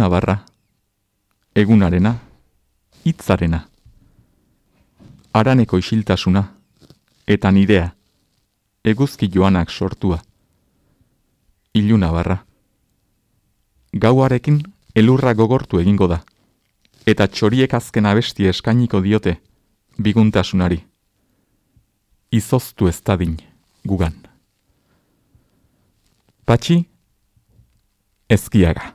iluna barra, egunarena, hitzarena, araneko isiltasuna, eta nirea, eguzki joanak sortua, iluna barra. Gauarekin elurra gogortu egingo da, eta txoriek azken abesti eskainiko diote, biguntasunari. Izoztu ez dadin, gugan. Patxi, ezkiaga.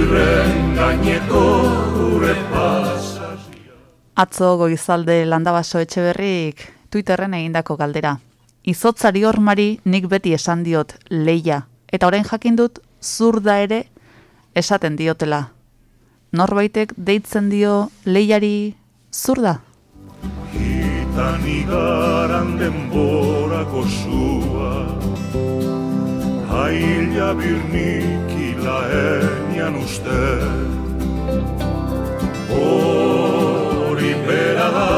Lirren gaineko gure pasazia Atzo goizalde landabaso etxe berrik Twitterren egindako galdera. Izotzari hormari nik beti esan diot leia. Eta orain jakin dut zurda ere esaten diotela norbaitek deitzen dio lehiari zurda? Hitan igaran denborako zua Haila birnik ilaenian uste. Hori bera da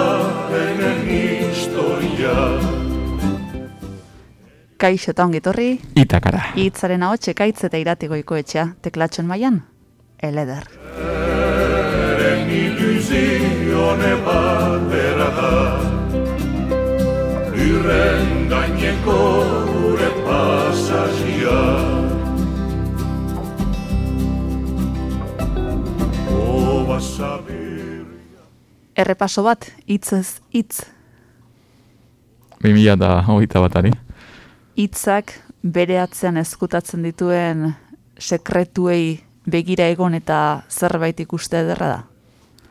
enen historia. Kaixo eta ongitorri Itakara. Itzaren hau txekaitz eta iratikoiko etxea Teklatxon maian Eleder. Eren ilusione bat bera da Lirren gaineko sabir Errepaso bat, hitzez hitz. 2000 da hogeita batari. Hitzak bere atzean ezkutatzen dituen sekretuei begira egon eta zerbait ikuste ederra da.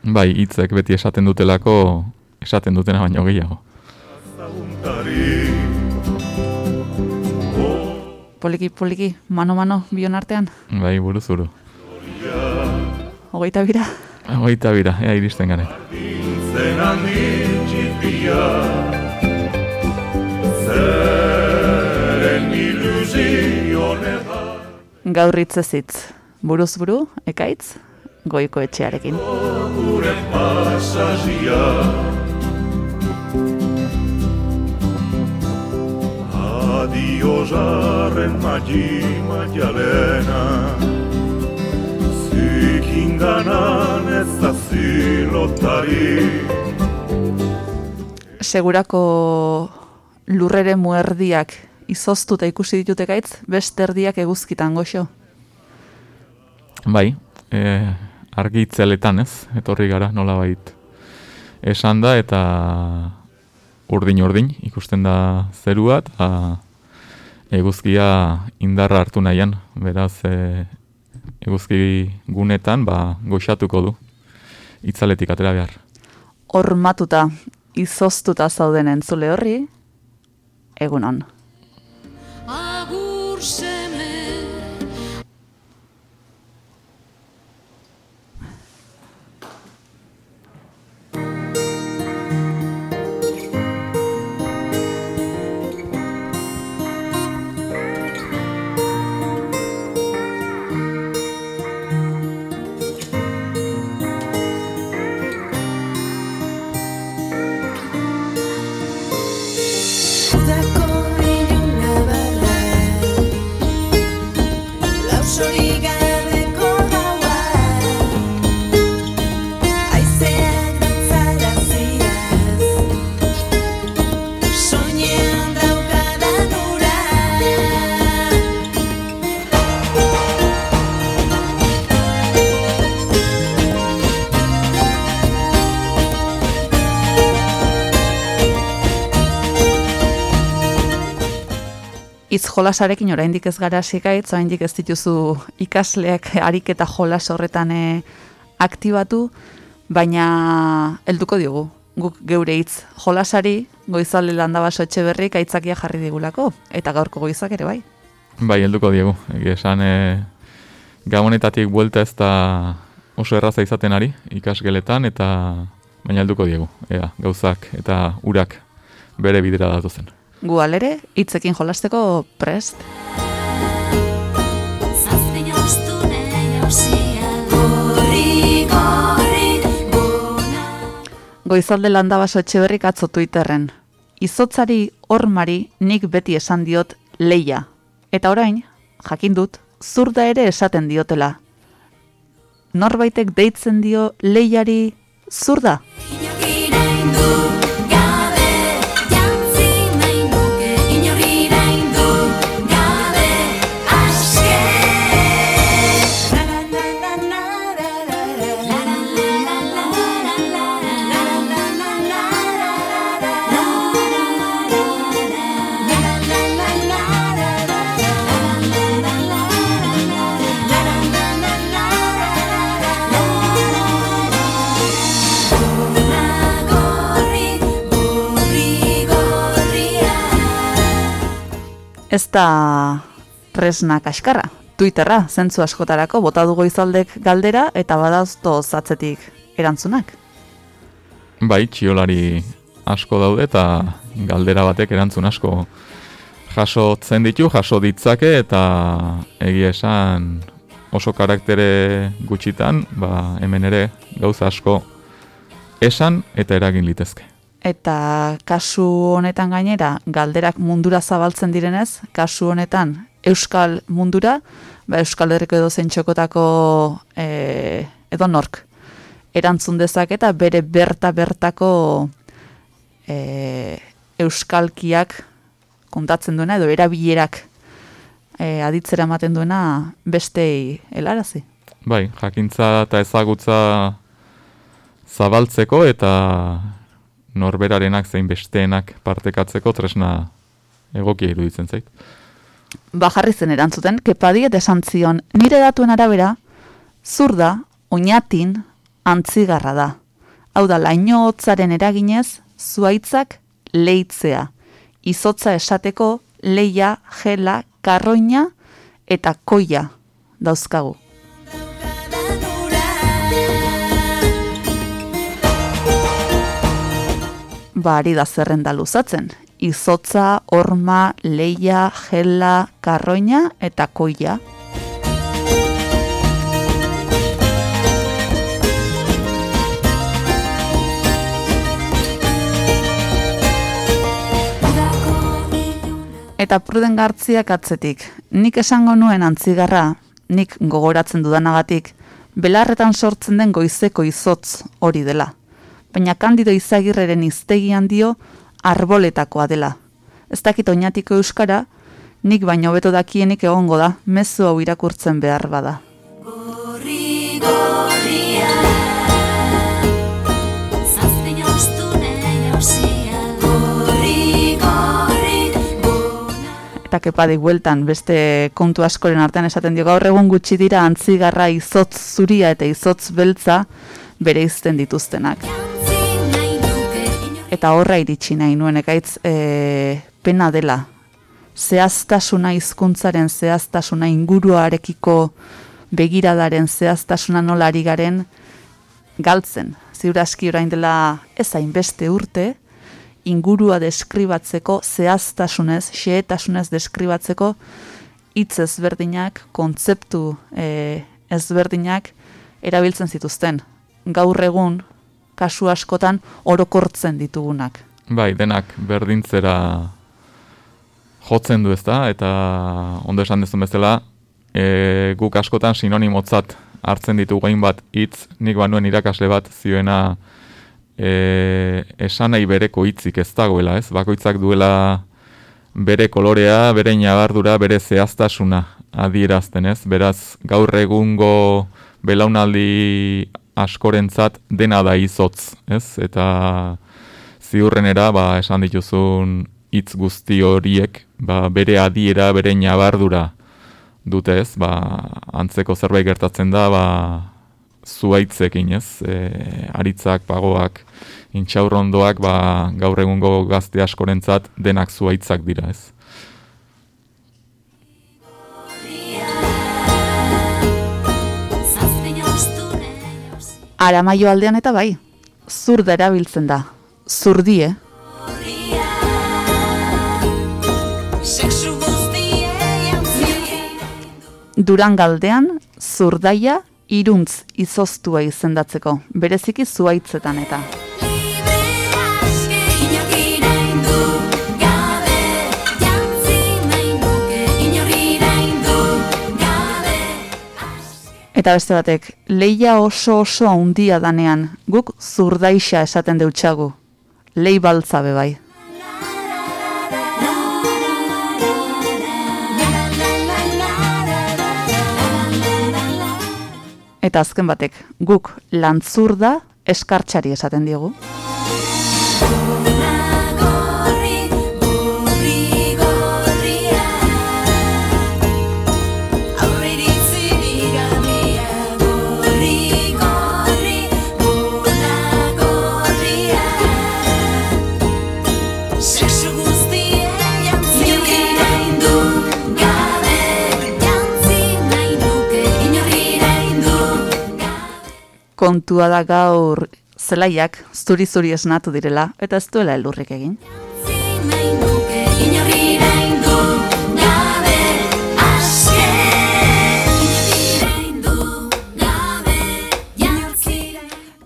Bai, hitzek beti esaten dutelako, esaten dutena baino gehiago. Poliki, poliki, mano-mano, bion artean, Bai, buruz buru. hogeita bira. Hogeita bira, ea iristen garen. Gaur hitzez hitz, buruz buru, ekaitz, goiko etxearekin. gure pasazia Adio jarren magi maialena Zikinganan ez da zilotari Segurako lurrere muerdiak izoztuta ikusi ditute gaitz, beste erdiak eguzkitan goxo. Bai, e, argi itzeletan ez, etorri gara nola bait esan da eta urdin-urdin ikusten da zerua eta eguzkia indarra hartu nahian, beraz e, eguzki gunetan ba, goxatuko du itzaletik atera behar. Hormatuta, izoztuta zauden entzule horri, egunon. Agur gaitz jolasarekin oraindik ez gara hasi gaitz, oraindik ez dituzu ikasleak ariketa jolas horretan e, aktibatu, baina helduko diogu. Guk geure hitz jolasari goizalde landabaso etxe berrik aitzakia jarri digulako, eta gaurko goizak ere bai. Bai, helduko diegu. Egia esan, e, gabonetatik buelta ez da oso erraza izaten ari, ikasgeletan, eta baina helduko diegu. Ea, gauzak eta urak bere bidera datu zen. Gu alere, hitzekin jolasteko prest. Goizalde landabaso etxe berrik atzo Twitterren. Izotzari hormari nik beti esan diot leia. Eta orain, jakin dut, zurda ere esaten diotela. Norbaitek deitzen dio leiari zurda? Inorkirain Ez da tresna kaskarra. Twitterra, zentzu askotarako, bota du goizaldek galdera eta badazto zatzetik erantzunak. Bai, txiolari asko daude eta galdera batek erantzun asko jasotzen ditu, jaso ditzake eta egia esan oso karaktere gutxitan, ba, hemen ere gauza asko esan eta eragin litezke. Eta kasu honetan gainera, galderak mundura zabaltzen direnez, kasu honetan Euskal mundura, ba Euskal Herriko edo zentxokotako e, edo nork erantzun dezake eta bere berta bertako e, Euskalkiak kontatzen duena edo erabilerak e, aditzera ematen duena bestei helarazi. Bai, jakintza eta ezagutza zabaltzeko eta norberarenak zein besteenak partekatzeko tresna egokia iruditzen zait. bajarri zen erantzuten, kepadi eta esan zion, nire datuen arabera, zurda, oinatin, antzigarra da. Hau da, laino hotzaren eraginez, zuaitzak leitzea. Izotza esateko, leia, gela, karroina eta koia dauzkagu. Ba, ari da zerrenda luzatzen. Izotza, horma, leia, gela, karroina eta koia. Eta pruden gartziak atzetik. Nik esango nuen antzigarra, nik gogoratzen dudanagatik, belarretan sortzen den goizeko izotz hori dela. Baina kandido izagirreren iztegian dio arboletakoa dela. Ez dakit oinatiko euskara, nik baino hobeto dakienik egongo da, mezu hau irakurtzen behar bada. Gorri, gorria Zazpi Gorri, Eta kepadik bueltan beste kontu askoren artean esaten dio gaur egun gutxi dira antzigarra izotz zuria eta izotz beltza bere izten dituztenak. Eta horra iritsi nahi nuen ekaitz e, pena dela. Zehaztasuna hizkuntzaren zehaztasuna inguruarekiko begiradaren zehaztasuna nola ari garen galtzen. Ziuraski orain dela ez hainbeste urte, ingurua deskribatzeko zehaztasunez, xehetasunez deskribatzeko hitz ezberdinak, kontzeptu e, ezberdinak erabiltzen zituzten. Gaur egun, kasu askotan, orokortzen ditugunak. Bai, denak berdintzera jotzen du ezta, eta ondo esan dezun bezala, e, guk askotan sinonimotzat hartzen ditugu hainbat hitz, nik banuen irakasle bat zioena e, esanai bereko hitzik ez dagoela, ez? Bakoitzak duela bere kolorea, bere ñabardura, bere zehaztasuna adierazten, ez? Beraz, gaur egungo belaunaldi askorentzat dena da izotz, ez? Eta ziurrenera, ba, esan dituzun hitz guzti horiek ba, bere adiera, bere nabardura dute ez, ba, antzeko zerbait gertatzen da, ba, zuaitzekin ez, e, aritzak, pagoak, intxaurrondoak, ba, gaur egungo gazte askorentzat denak zuaitzak dira ez. Aramaio aldean eta bai, zurda erabiltzen da, zurdie, Durangaldean zurdaia iruntz izoztua izendatzeko, bereziki zuaitzetan eta. Eta beste batek, leia oso oso handia danean, guk zurdaixa esaten deutxagu. Lei baltza be bai. Eta azken batek, guk lantzurda eskartxari esaten diogu. Kontua da gaur zelaiak zuri-zuri esnatu direla, eta ez duela elurrik egin.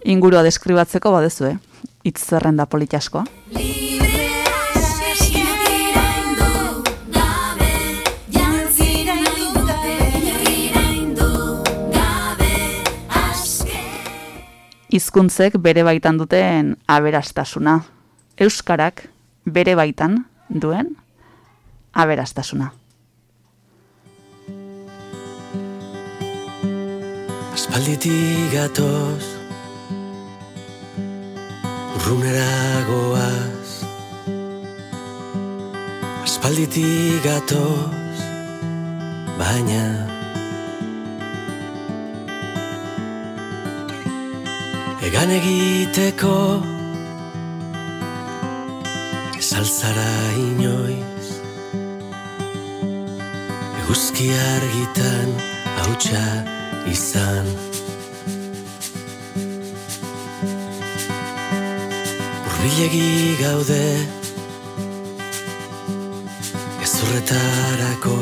Ingurua deskribatzeko badezue, hitz zerrenda politaskoa. Hizkuntzek bere baitan duten aberastasuna. Euskarak bere baitan duen aberastasuna. Aspalditik gatoz Urrunera goaz Aspalditik gatoz Baina Egan egiteko. Ezaltzara inoiz? Eguzki argitan hautsa izan. Urbilegi gaude. Gezurretarako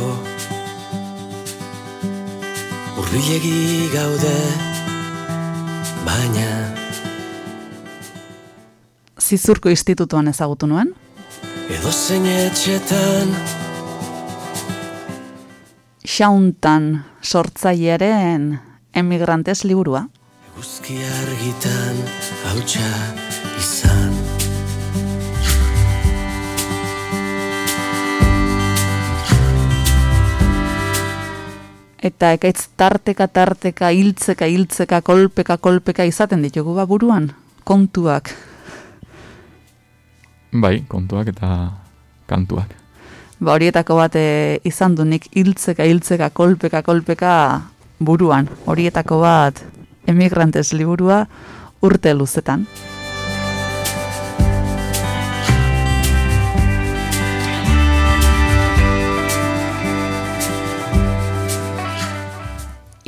Urbilegi gaude Baina. Zizurko institutuan ezagutu nuen, Edo zein etxetan. Xauntan sortzailearen emigrantes liburua. Eguzki argitan hautsa Eta ekaitz tarteka, tarteka, hiltzeka, hiltzeka, kolpeka, kolpeka izaten ditugu ba buruan, kontuak. Bai, kontuak eta kantuak. Ba horietako bat e, izan du nik hiltzeka, hiltzeka, kolpeka, kolpeka buruan. Horietako bat emigrantes liburua urte luzetan.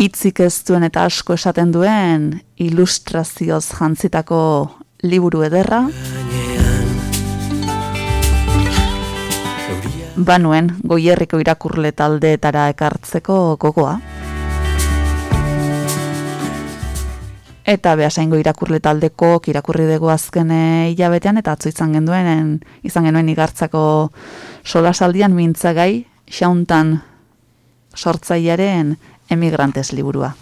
Itzik ez duen eta asko esaten duen ilustrazioz jantzitako liburu ederra, banuen goierriko irakurle taldeetara ekartzeko gogoa. Eta behasaingo irakurle taldeko irakurri dugu azken hilabetean eta atzo izan genuen izan genuen igartzako solasaldian mintzagai xauntan sortzailearen emigrantes liburua.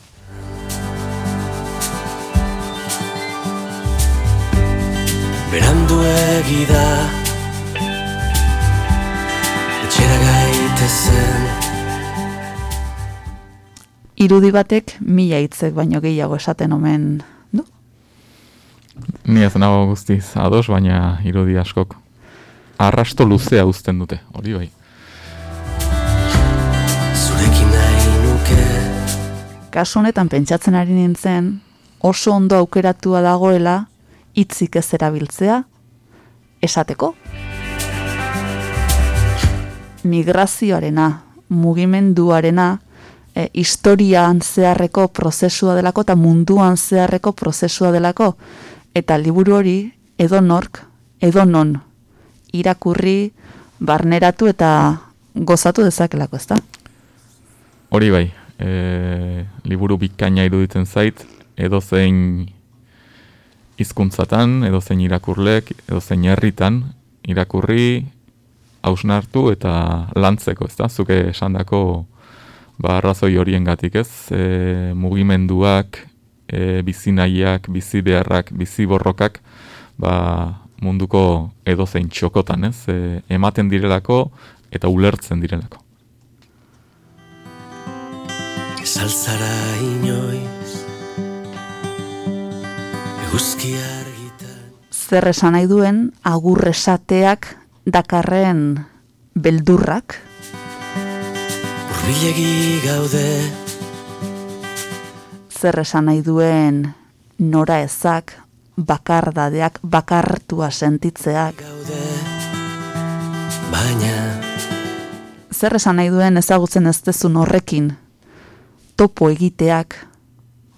Berandu da Etxera gaitezen Irudi batek mila hitzek baino gehiago esaten omen du. Ni ez nago guztiz ados, baina irudi askok. arrasto luzea uzten dute, hori bai. Kasu honetan pentsatzen ari nintzen, oso ondo aukeratua dagoela hitzik ez erabiltzea esateko. Migrazioarena, mugimenduarena, e, historian zeharreko prozesua delako eta munduan zeharreko prozesua delako. Eta liburu hori edonork, edonon irakurri, barneratu eta gozatu dezakelako, ezta? Hori bai, e, liburu bikaina iruditzen zait, edo zein hizkuntzatan, edo zein irakurlek, edo zein herritan, irakurri, hausnartu eta lantzeko, ezta? Zuke esandako ba, arrazoi horiengatik ez, e, mugimenduak, e, bizi nahiak, bizi beharrak, bizi borrokak, ba, munduko edozein txokotan, ez? E, ematen direlako eta ulertzen direlako. Saltzara inoiz? Eguzki argitan. Zer esan nahi duen agurresateak dakarren beldurrak, Urbilegi gaude. Zer esan nahi duen nora ezak, bakardadeak, bakartua sentitzeak, Gaude. Baina zer esan nahi duen ezagutzen ez dezun horrekin, topo egiteak,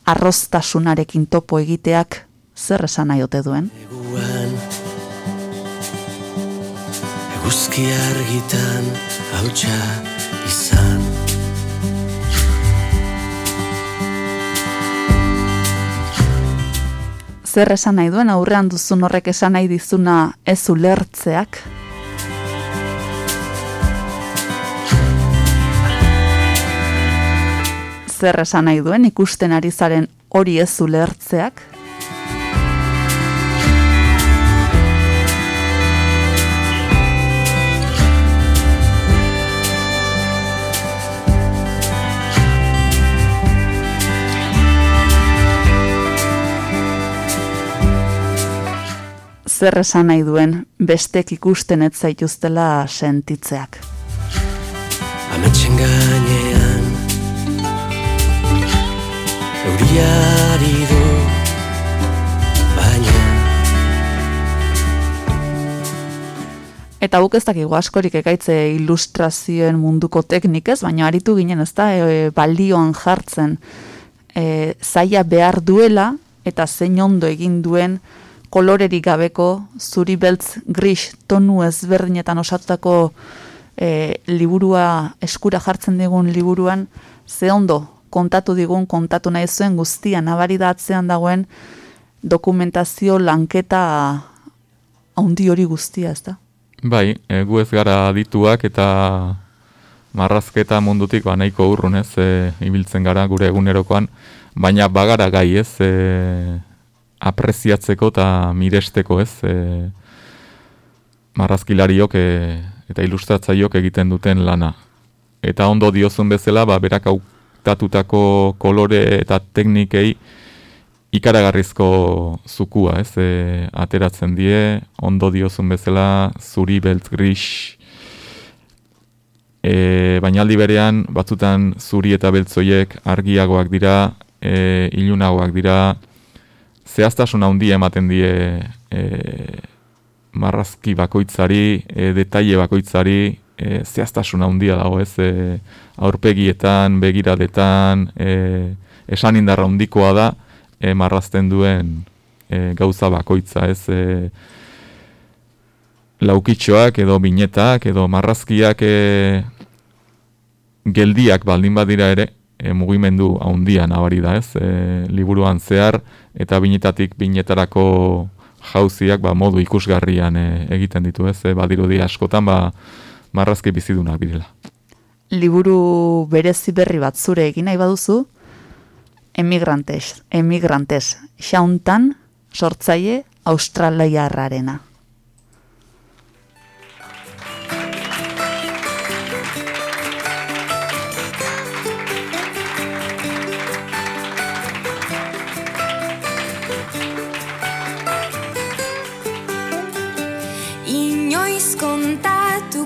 arroztasunarekin topo egiteak, zer esan nahi ote duen? Neguan Eguzki argitan hautsa izan Zer esan nahi duen aurrean duzun horrek esan nahi dizuna ez ulertzeak? Zer esan nahi duen ikusten ari zaren hori ez ulertzeak? Zer esan nahi duen bestek ikusten ez zaituztela sentitzeak? Ametxen gainean Eta guk ez dakigu askorik ekaitze ilustrazioen munduko teknikez, baina aritu ginen ez da e, balioan jartzen. E, zaila behar duela eta zein ondo egin duen kolorerik gabeko zuri beltz gris tonu ezberdinetan osatutako e, liburua eskura jartzen digun liburuan ze ondo kontatu digun kontatu nahi zuen guztia nabari da atzean dagoen dokumentazio lanketa handi hori guztia, ez da? Bai, e, gu ez gara adituak eta marrazketa mundutik ba, nahiko urrun ez, e, ibiltzen gara gure egunerokoan, baina bagara gai ez, e, apreziatzeko eta miresteko ez, e, marrazkilariok e, eta ilustratzaiok egiten duten lana. Eta ondo diozun bezala, ba, berak hautatutako kolore eta teknikei ikaragarrizko zukua, ez, e, ateratzen die, ondo diozun bezala, zuri beltz gris, e, baina aldi berean, batzutan zuri eta beltzoiek argiagoak dira, e, ilunagoak dira, zehaztasun handia ematen die e, marrazki bakoitzari, e, detaile bakoitzari, e, zehaztasun handia dago ez, e, aurpegietan, begiradetan, e, esan indarra handikoa da, e, marrazten duen e, gauza bakoitza ez, e, laukitxoak edo binetak edo marrazkiak e, geldiak baldin badira ere, e, mugimendu handia nabari da ez, e, liburuan zehar eta binetatik binetarako jauziak ba, modu ikusgarrian e, egiten ditu ez, e, badirudi askotan ba, marrazki bizidunak direla. Liburu berezi berri bat zure egin nahi baduzu, emigrantes, emigrantes, xauntan, sortzaile, australiarrarena.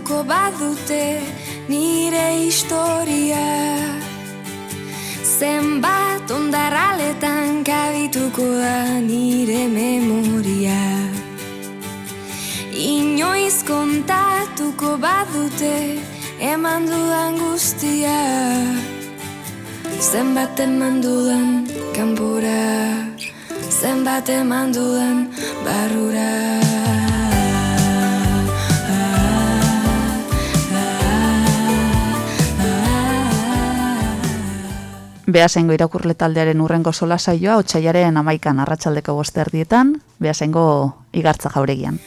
Kontatuko badute nire historia. Zenbat ondarraletan kabituko da nire memoria. Inoiz kontatuko badute eman dudan guztia. Zenbat eman dudan kanpora. Zenbat eman dudan barrura Beasengo irakurle taldearen urrengo sola saioa otsaiaren amaikan arratsaldeko boste erdietan, Beasengo igartza jauregian.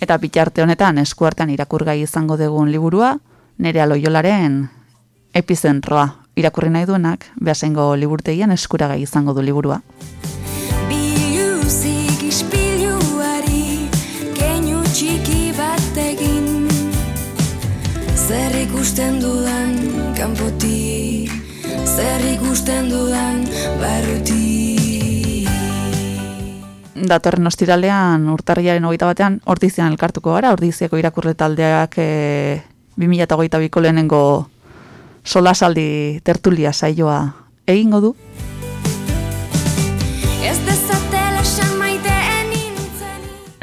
Eta bitarte honetan eskuartean irakurgai izango dugun liburua, nere aloiolaren epizentroa irakurri nahi duenak, Beasengo liburtegian eskuragai izango du liburua. Ikusten dudan kanpotik Zer ikusten dudan barrutik Datorren ostiralean urtarriaren hogeita batean ordizian elkartuko gara, ordiziako irakurle taldeak e, 2008 biko lehenengo solasaldi tertulia saioa egingo du. Ez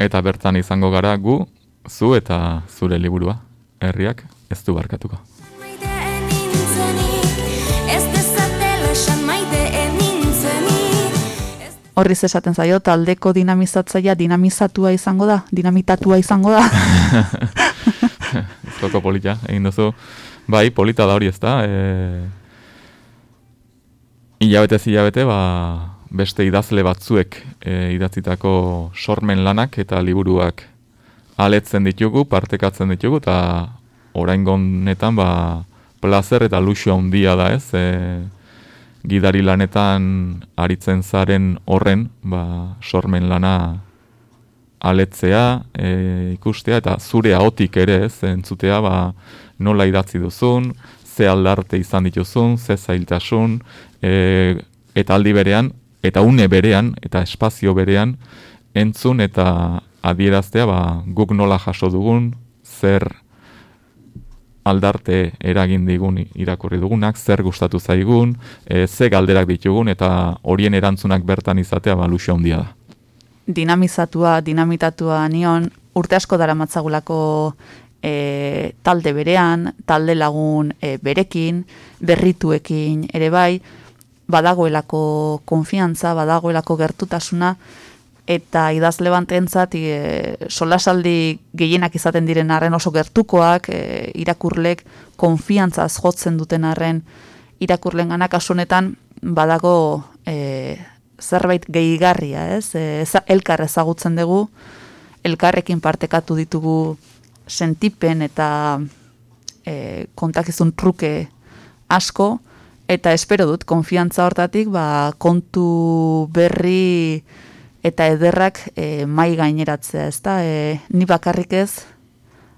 Eta bertan izango gara gu, zu eta zure liburua, herriak ez du barkatuko. Ez Ez Horriz esaten zaio, taldeko dinamizatzaia dinamizatua izango da, dinamitatua izango da. Zoko polita, egin duzu. Bai, polita da hori ez da. E... Hilabete hilabete, ba, beste idazle batzuek e, idatzitako sormen lanak eta liburuak aletzen ditugu, partekatzen ditugu, eta orain honetan ba, plazer eta luxu handia da ez, e, gidari lanetan aritzen zaren horren, ba, sormen lana aletzea, e, ikustea, eta zure ahotik ere ez, entzutea, ba, nola idatzi duzun, ze aldarte izan dituzun, ze zailtasun, e, eta aldi berean, eta une berean, eta espazio berean, entzun eta adieraztea, ba, guk nola jaso dugun, zer aldarte eragin digun irakurri dugunak, zer gustatu zaigun, e, ze galderak ditugun, eta horien erantzunak bertan izatea, ba, luxu handia da. dinamizatua, dinamitatua nion, urte asko dara matzagulako e, talde berean, talde lagun e, berekin, berrituekin, ere bai, badagoelako konfiantza, badagoelako gertutasuna, eta idazle bantentzat e, solasaldi gehienak izaten diren arren oso gertukoak, e, irakurlek konfiantzaz jotzen duten arren irakurlen ganak honetan badago e, zerbait gehigarria, ez? E, elkar ezagutzen dugu, elkarrekin partekatu ditugu sentipen eta e, kontakizun truke asko, eta espero dut, konfiantza hortatik, ba, kontu berri eta ederrak e, mai gaineratzea, ez da? E, ni bakarrik ez,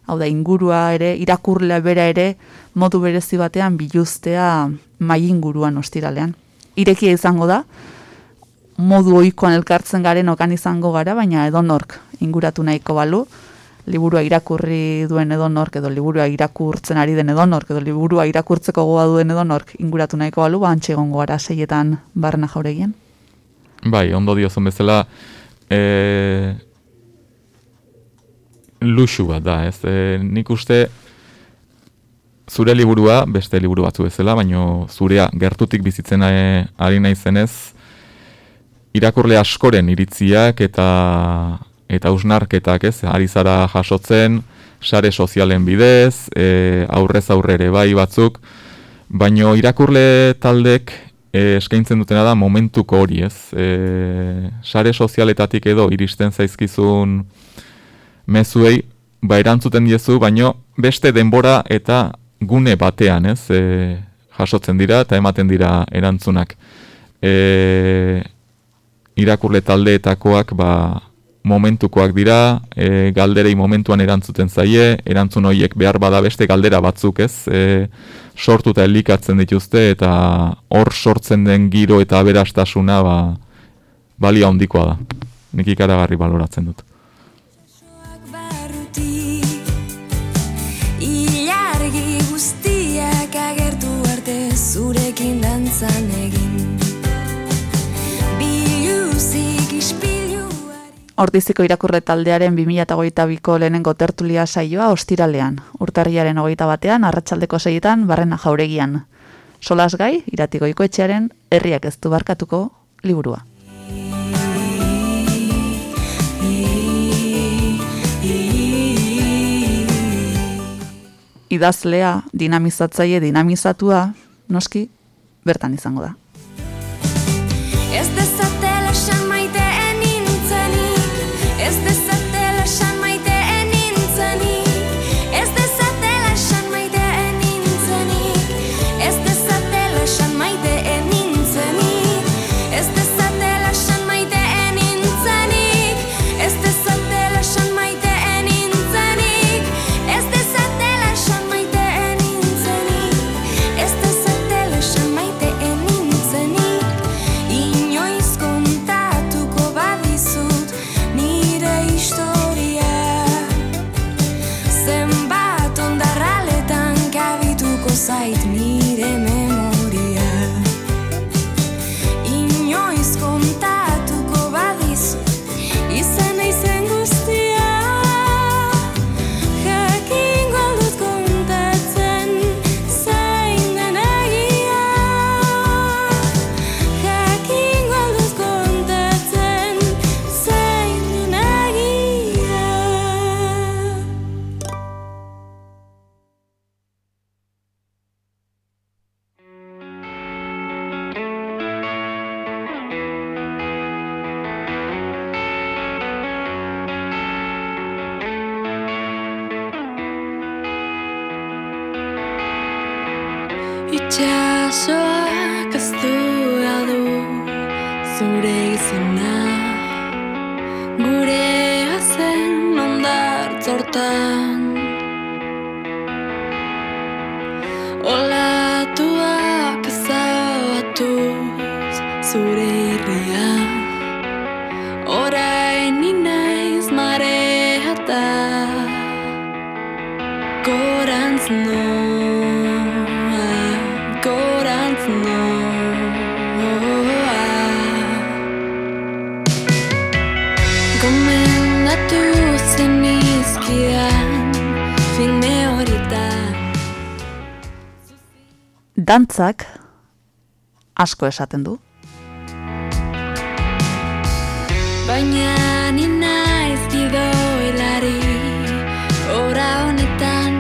hau da, ingurua ere, irakurlea bera ere, modu berezi batean biluztea mai inguruan ostiralean. Irekia izango da, modu ohikoan elkartzen garen okan izango gara, baina edonork inguratu nahiko balu, liburua irakurri duen edonork, edo liburua irakurtzen ari den edonork, edo liburua irakurtzeko goa duen edonork inguratu nahiko balu, ba antxe egongo gara seietan barna jauregian. Bai, ondo diozun bezala, e, luxu bat da, ez? E, nik uste zure liburua, beste liburu batzu bezala, baino zurea gertutik bizitzen e, ari naizenez, irakurle askoren iritziak eta eta usnarketak, ez? Ari zara jasotzen, sare sozialen bidez, e, aurrez aurre ere bai batzuk, baino irakurle taldek e, eskaintzen dutena da momentuko hori, ez? E, sare sozialetatik edo iristen zaizkizun mezuei, ba erantzuten diezu, baino beste denbora eta gune batean, ez? E, jasotzen dira eta ematen dira erantzunak. E, irakurle taldeetakoak ba, momentukoak dira, e, galderei momentuan erantzuten zaie, erantzun horiek behar bada beste galdera batzuk ez, e, sortuta elikatzen dituzte eta hor sortzen den giro eta aberastasuna ba, balia handikoa da. Nik ikaragarri baloratzen dut. Ordiziko irakurre taldearen 2008ko lehenengo tertulia saioa ostiralean, urtarriaren hogeita batean, arratsaldeko seietan, barrena jauregian. Solas gai, iratikoiko etxearen, herriak ez du barkatuko liburua. Idazlea, dinamizatzaile dinamizatua, noski, bertan izango da. Ez Dantzak asko esaten du. Baina ni naiz gidoilari Ora honetan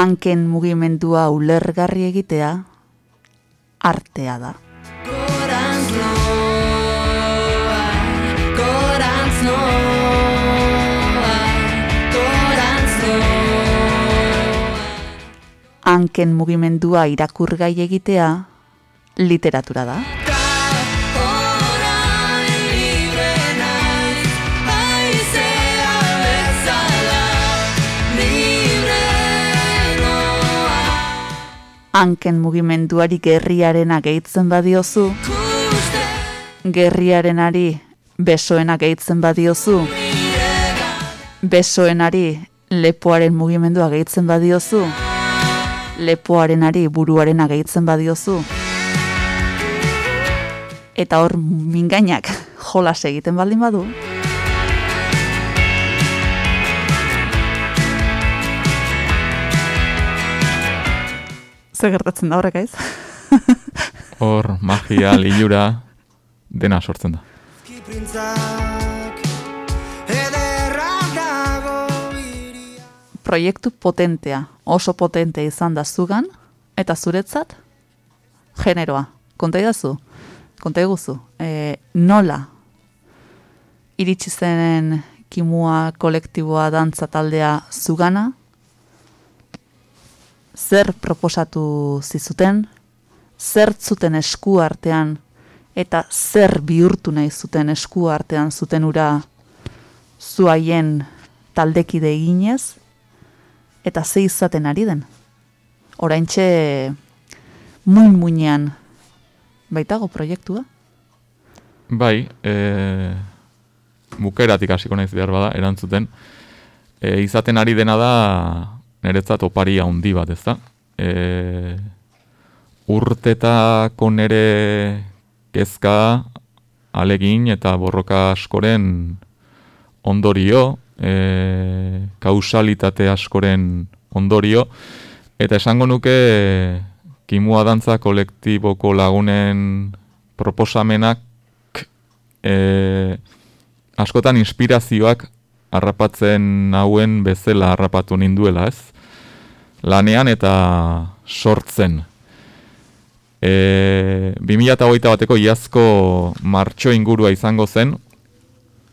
Hanken mugimendua ulergarri egitea artea da. Hanken mugimendua irakurgai egitea literatura da. Hanken mugimenduari gerriarena gehitzen badiozu, gerriarenari besoena gehitzen badiozu, besoenari lepoaren mugimendua gehitzen badiozu, lepoarenari buruarena gehitzen badiozu, eta hor mingainak jolas egiten baldin badu, Zer gertatzen da horrek aiz? Hor, magia, lilura, dena sortzen da. Proiektu potentea, oso potente izan da zugan, eta zuretzat, generoa. Konta idazu, konta iguzu, e, nola iritsi zen kimua kolektiboa dantza taldea zugana, zer proposatu zizuten, zer zuten esku artean, eta zer bihurtu nahi zuten esku artean zuten ura zuaien taldekide eginez, eta ze izaten ari den. Oraintxe muin muinean baitago proiektua. Bai, e, bukeratik hasiko naiz behar bada, erantzuten. E, izaten ari dena da, niretzat opari handi bat, ez da? E, urtetako nere kezka alegin eta borroka askoren ondorio, e, kausalitate askoren ondorio, eta esango nuke e, kimua dantza kolektiboko lagunen proposamenak e, askotan inspirazioak harrapatzen hauen bezala harrapatu ninduela, ez? Lanean eta sortzen. E, 2008 bateko iazko martxo ingurua izango zen,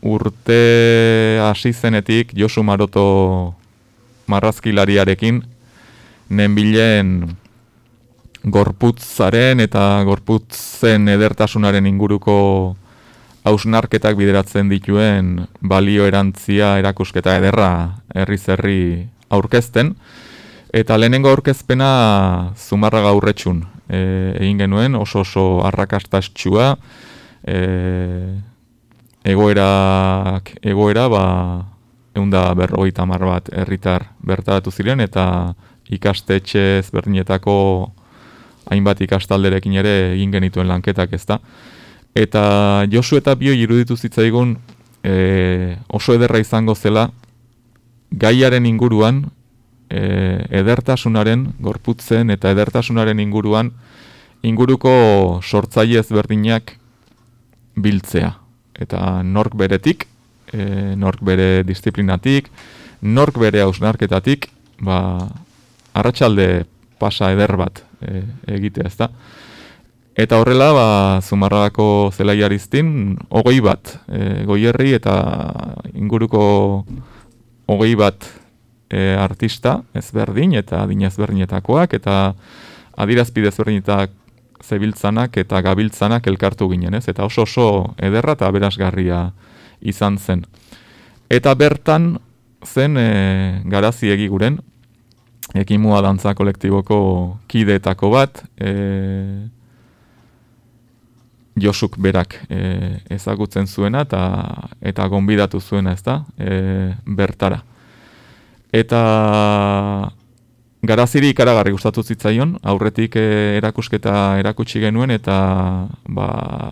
urte hasi zenetik Josu Maroto marrazkilariarekin nenbilen gorputzaren eta gorputzen edertasunaren inguruko hausnarketak bideratzen dituen balio erantzia erakusketa ederra herri zerri aurkezten. Eta lehenengo aurkezpena zumarraga aurretxun e, egin genuen, oso oso arrakastastxua, e, egoerak, egoera, ba, eunda berrogeita mar bat herritar bertaratu ziren, eta ikastetxe ezberdinetako hainbat ikastalderekin ere egin genituen lanketak ezta. Eta Josu eta Bio iruditu zitzaigun e, oso ederra izango zela gaiaren inguruan e, edertasunaren, gorputzen eta edertasunaren inguruan inguruko sortzaile ezberdinak biltzea. Eta nork beretik, e, nork bere disiplinatik, nork bere hausnarketatik, ba, arratsalde pasa eder bat e, egitea ezta. Eta horrela, ba, Zumarragako zelaiariztin, hogei bat, e, goierri eta inguruko hogei bat e, artista ezberdin eta adin ezberdinetakoak eta adirazpide ezberdinetak zebiltzanak eta gabiltzanak elkartu ginen, ez? Eta oso oso ederra eta aberasgarria izan zen. Eta bertan zen e, garazi egiguren, ekimua dantza kolektiboko kideetako bat, e, Josuk berak e, ezagutzen zuena eta eta gonbidatu zuena, ezta? E, bertara. Eta garaziri ikaragarri gustatu zitzaion, aurretik e, erakusketa erakutsi genuen eta ba,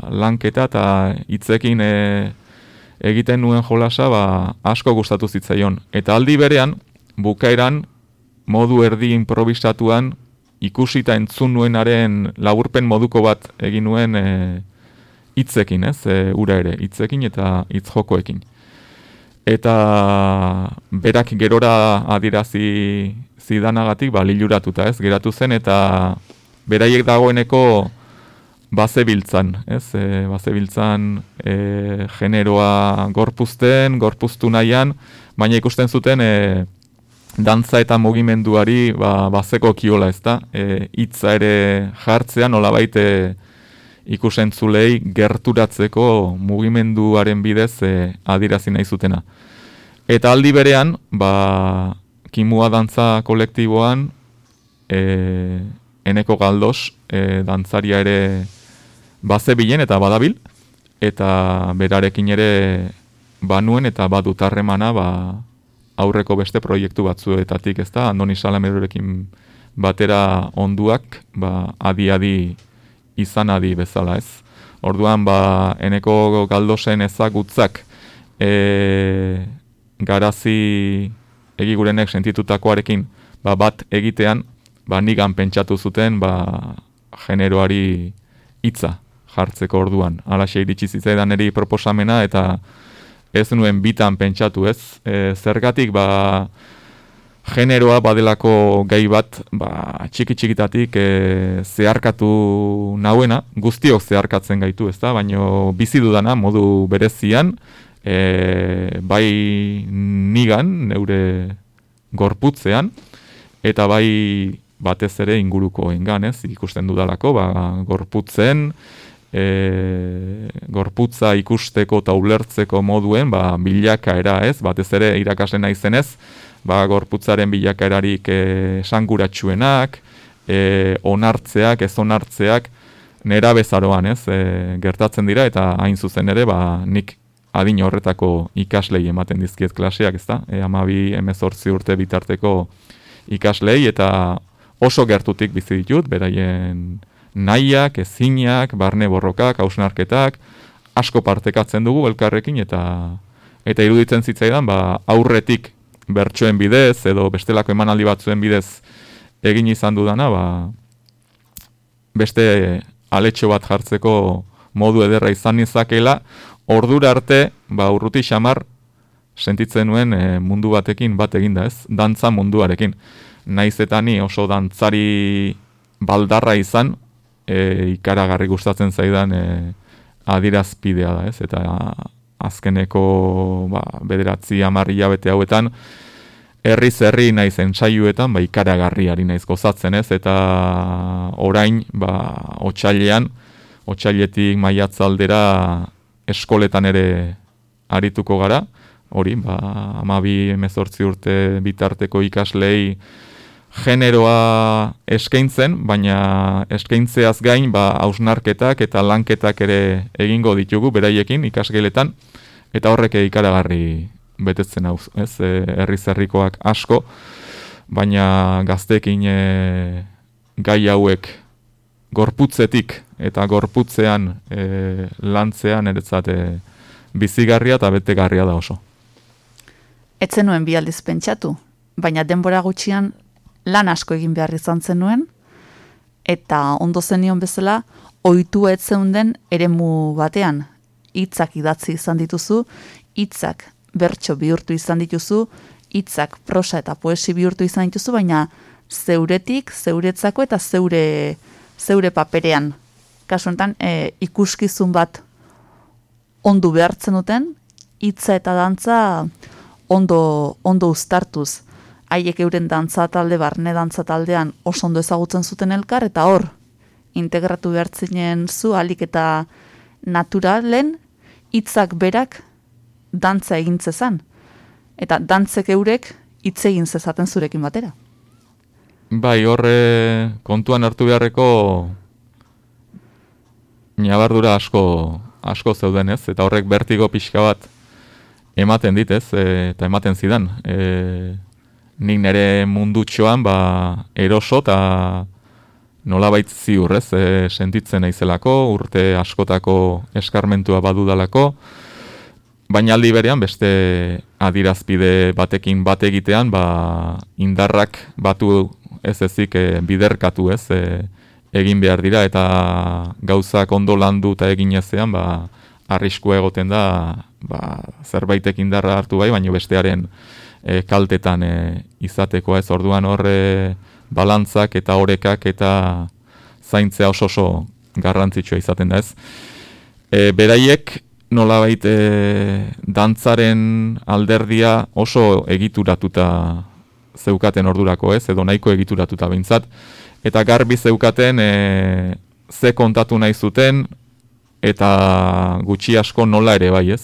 lanketa eta hitzekin e, egiten nuen jolasa ba, asko gustatu zitzaion. Eta aldi berean, bukaeran, modu erdi improvisatuan, ikusita entzun nuenaren laburpen moduko bat egin nuen e, hitzekin, ez, e, ura ere, hitzekin eta hitz jokoekin. Eta berak gerora adirazi zidanagatik, ba, liluratuta, ez, geratu zen, eta beraiek dagoeneko bazebiltzan, ez, e, bazebiltzan e, generoa gorpuzten, gorpuztu nahian, baina ikusten zuten e, dantza eta mugimenduari ba, bazeko kiola, ez da, e, hitza ere jartzean, nola baite, ikusentzulei gerturatzeko mugimenduaren bidez e, adirazi nahi zutena. Eta aldi berean, ba, kimua dantza kolektiboan, e, eneko galdos e, dantzaria ere baze bilen eta badabil, eta berarekin ere banuen eta badut harremana ba, aurreko beste proiektu batzuetatik, ez da, Andoni Salamerorekin batera onduak, ba, adi-adi izan adi bezala ez. Orduan, ba, eneko galdosen ezagutzak e, garazi egigurenek sentitutakoarekin ba, bat egitean, ba, nigan pentsatu zuten ba, generoari hitza jartzeko orduan. Alaxe iritsi zitzaidan eri proposamena eta ez nuen bitan pentsatu ez. E, zergatik, ba, generoa badelako gai bat ba, txiki txikitatik e, zeharkatu nauena, guztiok zeharkatzen gaitu, ezta? Baino bizi dudana modu berezian, e, bai nigan, neure gorputzean, eta bai batez ere inguruko engan, ez? Ikusten dudalako, ba, gorputzen, e, gorputza ikusteko eta ulertzeko moduen, ba, bilakaera, ez? Batez ere irakasle naizenez, ba, gorputzaren bilakaerarik e, sanguratsuenak, e, onartzeak, ez onartzeak, nera bezaroan, ez, e, gertatzen dira, eta hain zuzen ere, ba, nik adin horretako ikaslei ematen dizkiet klaseak, ez da, e, amabi emezortzi urte bitarteko ikaslei, eta oso gertutik bizi ditut, beraien nahiak, ezinak, barne borrokak, hausnarketak, asko partekatzen dugu elkarrekin eta eta iruditzen zitzaidan ba, aurretik bertsoen bidez edo bestelako emanaldi batzuen bidez egin izan dudana ba, beste aletxo bat jartzeko modu ederra izan izakela, ordura arte, ba, urruti xamar, sentitzen nuen e, mundu batekin bat eginda ez, dantza munduarekin. Naiz eta ni oso dantzari baldarra izan, e, ikaragarri gustatzen zaidan e, adirazpidea da ez, eta azkeneko ba, bederatzi amarri hilabete hauetan, herriz herri naiz entsaiuetan, ba, ikaragarriari naiz gozatzen ez, eta orain, ba, otxailean, otxailetik maiatzaldera eskoletan ere arituko gara, hori, ba, amabi emezortzi urte bitarteko ikaslei generoa eskaintzen, baina eskaintzeaz gain, ba, hausnarketak eta lanketak ere egingo ditugu beraiekin ikasgeletan, eta horrek ikaragarri betetzen hau, ez, e, herri zerrikoak asko, baina gaztekin e, gai hauek gorputzetik eta gorputzean e, lantzean eretzat e, bizigarria eta betegarria da oso. Etzen nuen bi aldiz pentsatu, baina denbora gutxian lan asko egin behar izan zenuen, eta ondo zenion bezala, ohitu etzen den eremu batean, hitzak idatzi izan dituzu, hitzak bertso bihurtu izan dituzu, hitzak prosa eta poesi bihurtu izan dituzu, baina zeuretik, zeuretzako eta zeure, zeure paperean. Kasu honetan, e, ikuskizun bat ondu behartzen duten, hitza eta dantza ondo, ondo uztartuz. Haiek euren dantza talde, barne dantza taldean oso ondo ezagutzen zuten elkar, eta hor, integratu behartzinen zu, alik eta naturalen, hitzak berak dantza egin zezan. Eta dantzek eurek hitz egin zezaten zurekin batera. Bai, horre kontuan hartu beharreko nabardura asko asko zeuden ez, eta horrek bertigo pixka bat ematen dit ez, e, eta ematen zidan. E, nik nire mundutxoan ba, eroso eta nolabait ziur ez, e, sentitzen naizelako, urte askotako eskarmentua badudalako, baina aldi berean beste adirazpide batekin bat egitean ba, indarrak batu ez ezik e, biderkatu ez, e, egin behar dira eta gauzak ondo landu eta egin ezean ba, arrisku egoten da ba, zerbaitek indarra hartu bai, baina bestearen e, kaltetan e, izateko ez orduan horre balantzak eta orekak eta zaintzea oso oso garrantzitsua izaten da ez. E, beraiek nolabait e, dantzaren alderdia oso egituratuta zeukaten ordurako ez, edo nahiko egituratuta behintzat, eta garbi zeukaten e, ze kontatu nahi zuten, eta gutxi asko nola ere bai ez.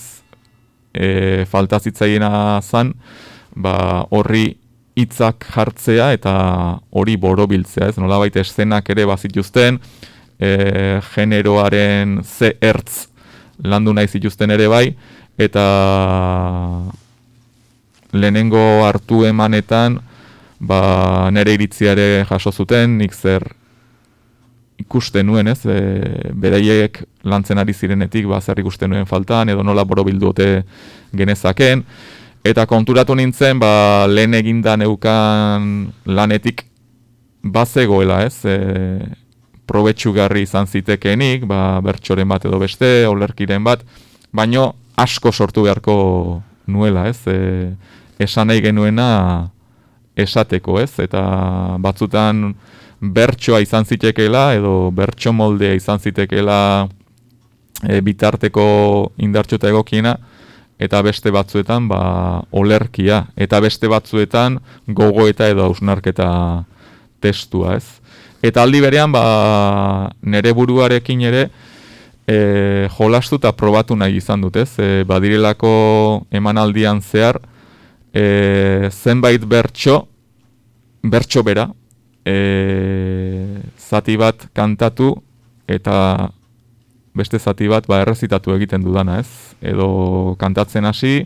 E, falta zitzaiena zan, ba, horri hitzak jartzea eta hori borobiltzea, ez nola baita eszenak ere bazituzten, e, generoaren ze ertz landu nahi zituzten ere bai, eta lehenengo hartu emanetan, ba, nere iritziare jaso zuten, nik zer ikusten nuen, ez, e, beraiek lantzen ari zirenetik, ba, zer ikusten nuen faltan, edo nola borobildu ote genezaken, eta konturatu nintzen, ba, lehen eginda neukan lanetik bazegoela, ez, e, probetxugarri izan zitekenik, ba, bertxoren bat edo beste, olerkiren bat, baino asko sortu beharko nuela, ez, e, esan nahi genuena esateko, ez, eta batzutan bertsoa izan zitekeela, edo bertso moldea izan zitekeela e, bitarteko indartxo eta egokiena, eta beste batzuetan ba, olerkia, eta beste batzuetan gogo eta edo hausnarketa testua, ez. Eta aldi berean, ba, nere buruarekin ere, e, jolastu eta probatu nahi izan dut, ez? E, badirelako emanaldian zehar, e, zenbait bertso, bertso bera, e, zati bat kantatu, eta beste zati bat ba, errezitatu egiten dudana, ez? Edo kantatzen hasi,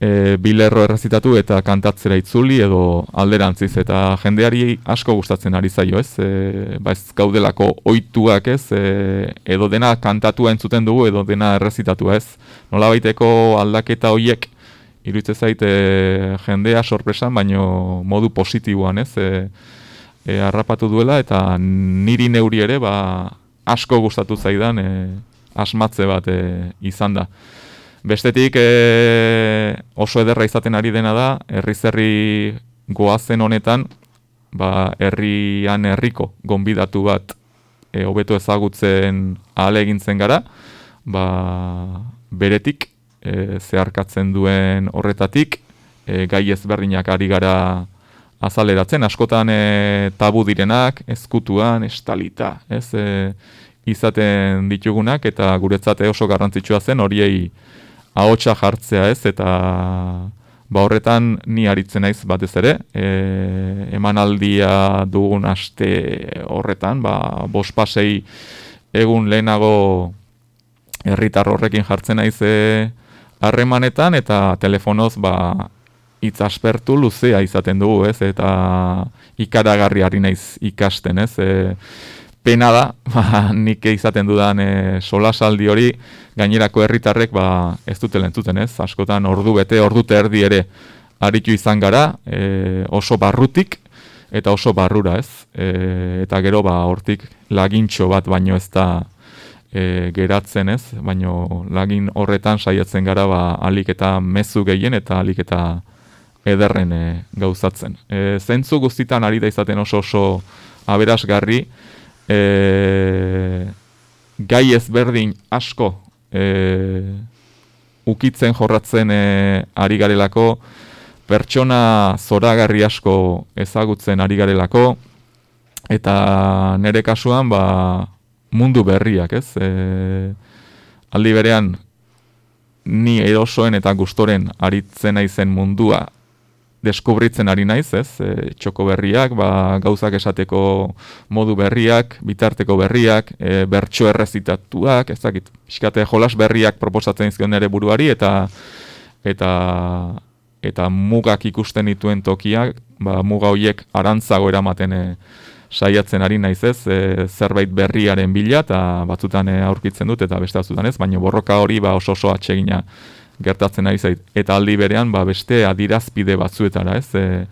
e, bilerro errezitatu eta kantatzera itzuli edo alderantziz eta jendeari asko gustatzen ari zaio, ez? E, ba ez gaudelako ohituak, ez? E, edo dena kantatua entzuten dugu edo dena errezitatua, ez? Nolabaiteko aldaketa hoiek iruditzen zait e, jendea sorpresan, baino modu positiboan, ez? E, e, harrapatu duela eta niri neuri ere ba, asko gustatu zaidan e, asmatze bat e, izan da. Bestetik e, oso ederra izaten ari dena da, herri goazen honetan, ba, herrian herriko gonbidatu bat e, hobeto ezagutzen ahale egintzen gara, ba, beretik e, zeharkatzen duen horretatik, e, gai ezberdinak ari gara azaleratzen, askotan e, tabu direnak, ezkutuan, estalita, ez, e, izaten ditugunak, eta guretzate oso garrantzitsua zen horiei ahotsa jartzea ez, eta ba horretan ni aritzen naiz batez ere, e, emanaldia dugun aste horretan, ba, bospasei egun lehenago herritar horrekin jartzen naiz e, harremanetan eta telefonoz ba hitz aspertu luzea izaten dugu, ez? Eta ikaragarri ari naiz ikasten, ez? E, pena da, ba, nik izaten dudan e, solasaldi hori gainerako herritarrek ba ez dute lentzuten, ez? Askotan ordu bete, ordu erdi ere aritu izan gara, e, oso barrutik eta oso barrura, ez? E, eta gero ba hortik lagintxo bat baino ez da e, geratzen ez, baino lagin horretan saiatzen gara ba alik eta mezu gehien eta alik eta ederren e, gauzatzen. E, zentzu guztitan ari da izaten oso oso aberasgarri, e, gai ezberdin asko e, ukitzen jorratzen e, ari garelako, pertsona zoragarri asko ezagutzen ari garelako, eta nere kasuan ba, mundu berriak, ez? E, aldi berean, ni erosoen eta gustoren aritzen naizen mundua deskubritzen ari naiz, ez? E, txoko berriak, ba, gauzak esateko modu berriak, bitarteko berriak, e, bertso errezitatuak, ez dakit, pixkate jolas berriak proposatzen izkion ere buruari, eta eta eta mugak ikusten dituen tokiak, ba, muga horiek arantzago eramaten e, saiatzen ari naiz ez, e, zerbait berriaren bila, eta batzutan e, aurkitzen dut, eta beste batzutan ez, baina borroka hori ba, oso oso atsegina gertatzen ari zait. Eta aldi berean ba, beste adirazpide batzuetara ez, e,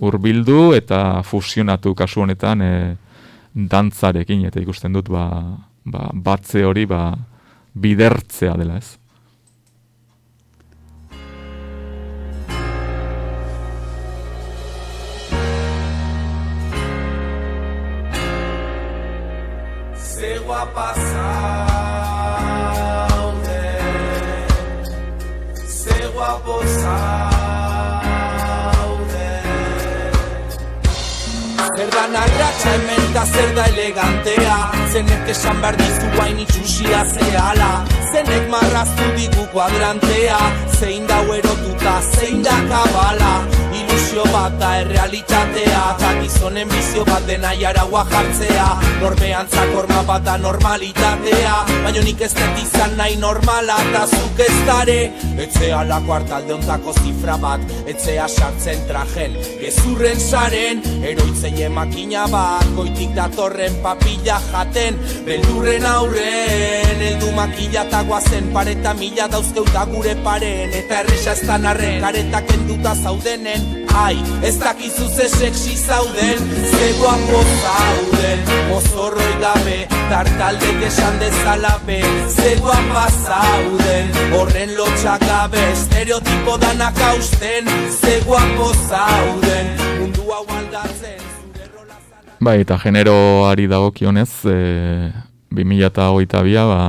urbildu eta fusionatu kasu honetan e, dantzarekin, eta ikusten dut ba, ba, batze hori ba, bidertzea dela ez. Ze guapa zaude Ze guapo zaude Zer da narratxa hemen da zer da elegantea. Zenek esan behar dizu guain itxusia zehala Zenek marraztu digu kuadrantea. Zein da erotuta, zein da kabala Ilusio bat da errealitatea Eta gizonen bizio bat dena jaragua jartzea. Normean zakorma bat da normalitatea Baina nik ez dut izan nahi normala Eta zuk ez dare. Etzea lako hartalde ontako zifra bat Etzea sartzen trajen Gezurren saren. Eroitzeie makina bat Goitik datorren papilla jaten Beldurren aurren. Eldu makila eta guazen Pareta mila dauzkeuta gure paren. Eta erresa ez da narren Kareta kenduta zaudenen Ai, ez dakizu ze sexy zauden Ze guapo zauden. Mozorroi gabe Tartaldek esan dezala be Ze guapa zauden. Horren lotxak gabe Estereotipo danak hausten Ze guapo zauden. Mundu hau aldatzen Bai, eta generoari dagokionez, e, 2008 ba,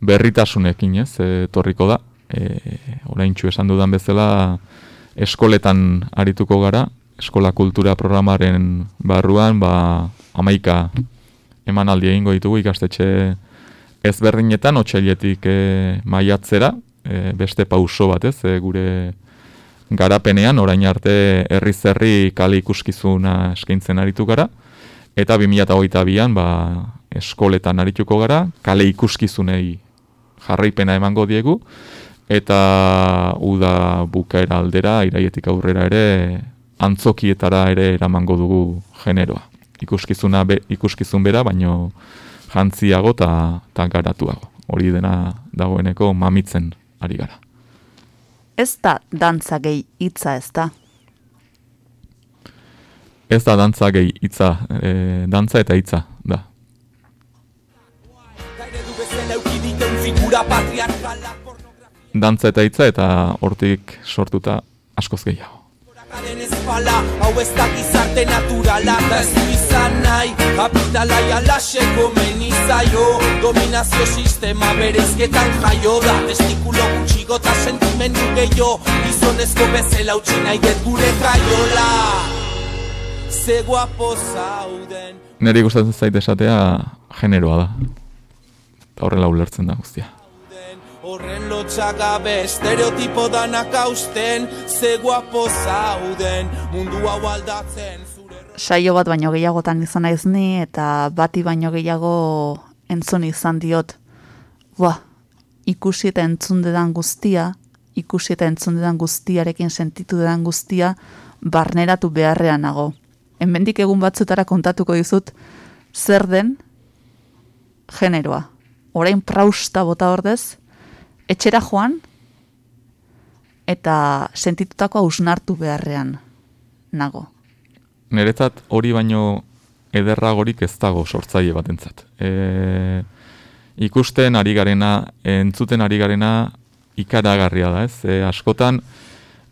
berritasunekin ez, e, torriko da. E, oraintxu esan dudan bezala, eskoletan arituko gara, eskola kultura programaren barruan, ba, amaika emanaldi egingo ditugu ikastetxe ezberdinetan, otxailetik e, maiatzera, e, beste pauso bat ez, e, gure garapenean, orain arte herri zerri kale ikuskizuna eskaintzen aritu gara, eta 2008an ba, eskoletan arituko gara, kale ikuskizunei jarraipena emango diegu, eta uda bukaera aldera, iraietik aurrera ere, antzokietara ere eramango dugu generoa. Ikuskizuna be, ikuskizun bera, baino jantziago eta garatuago. Hori dena dagoeneko mamitzen ari gara. Ez da dantza gehi hitza ez da. Ez da dantza gehi hitza, e, dantza eta hitza da. Gaire du bezala euki diteun figura patriarkala Dantza eta hitza eta hortik sortuta askoz gehiago. Porrakaren espala, hau ez da gizarte naturala Da ez du izan nahi, kapitalai alaxe komeni zaio Dominazio sistema bereizketan jaio da Testikulo gutxigo eta sentimendu gehiago Gizonezko bezala utzi nahi dut gure kaiola Ze guapo zauden Neri gustatzen zait esatea generoa da. Eta horrela ulertzen da guztia. Horren lotxagabe estereotipo danak hausten Ze guapo zauden mundu hau aldatzen Saio bat baino gehiagotan izan naiz ni eta bati baino gehiago entzun izan diot. Ba, ikusi eta entzun dedan guztia, ikusi eta entzun dedan guztiarekin sentitu dedan guztia, barneratu beharrean nago. Hemendik egun batzutara kontatuko dizut zer den generoa. Orain prausta bota ordez, etxera joan eta sentitutako hausnartu beharrean nago. Niretzat hori baino ederragorik ez dago sortzaile batentzat. E, ikusten ari garena, entzuten ari garena ikaragarria da, ez? E, askotan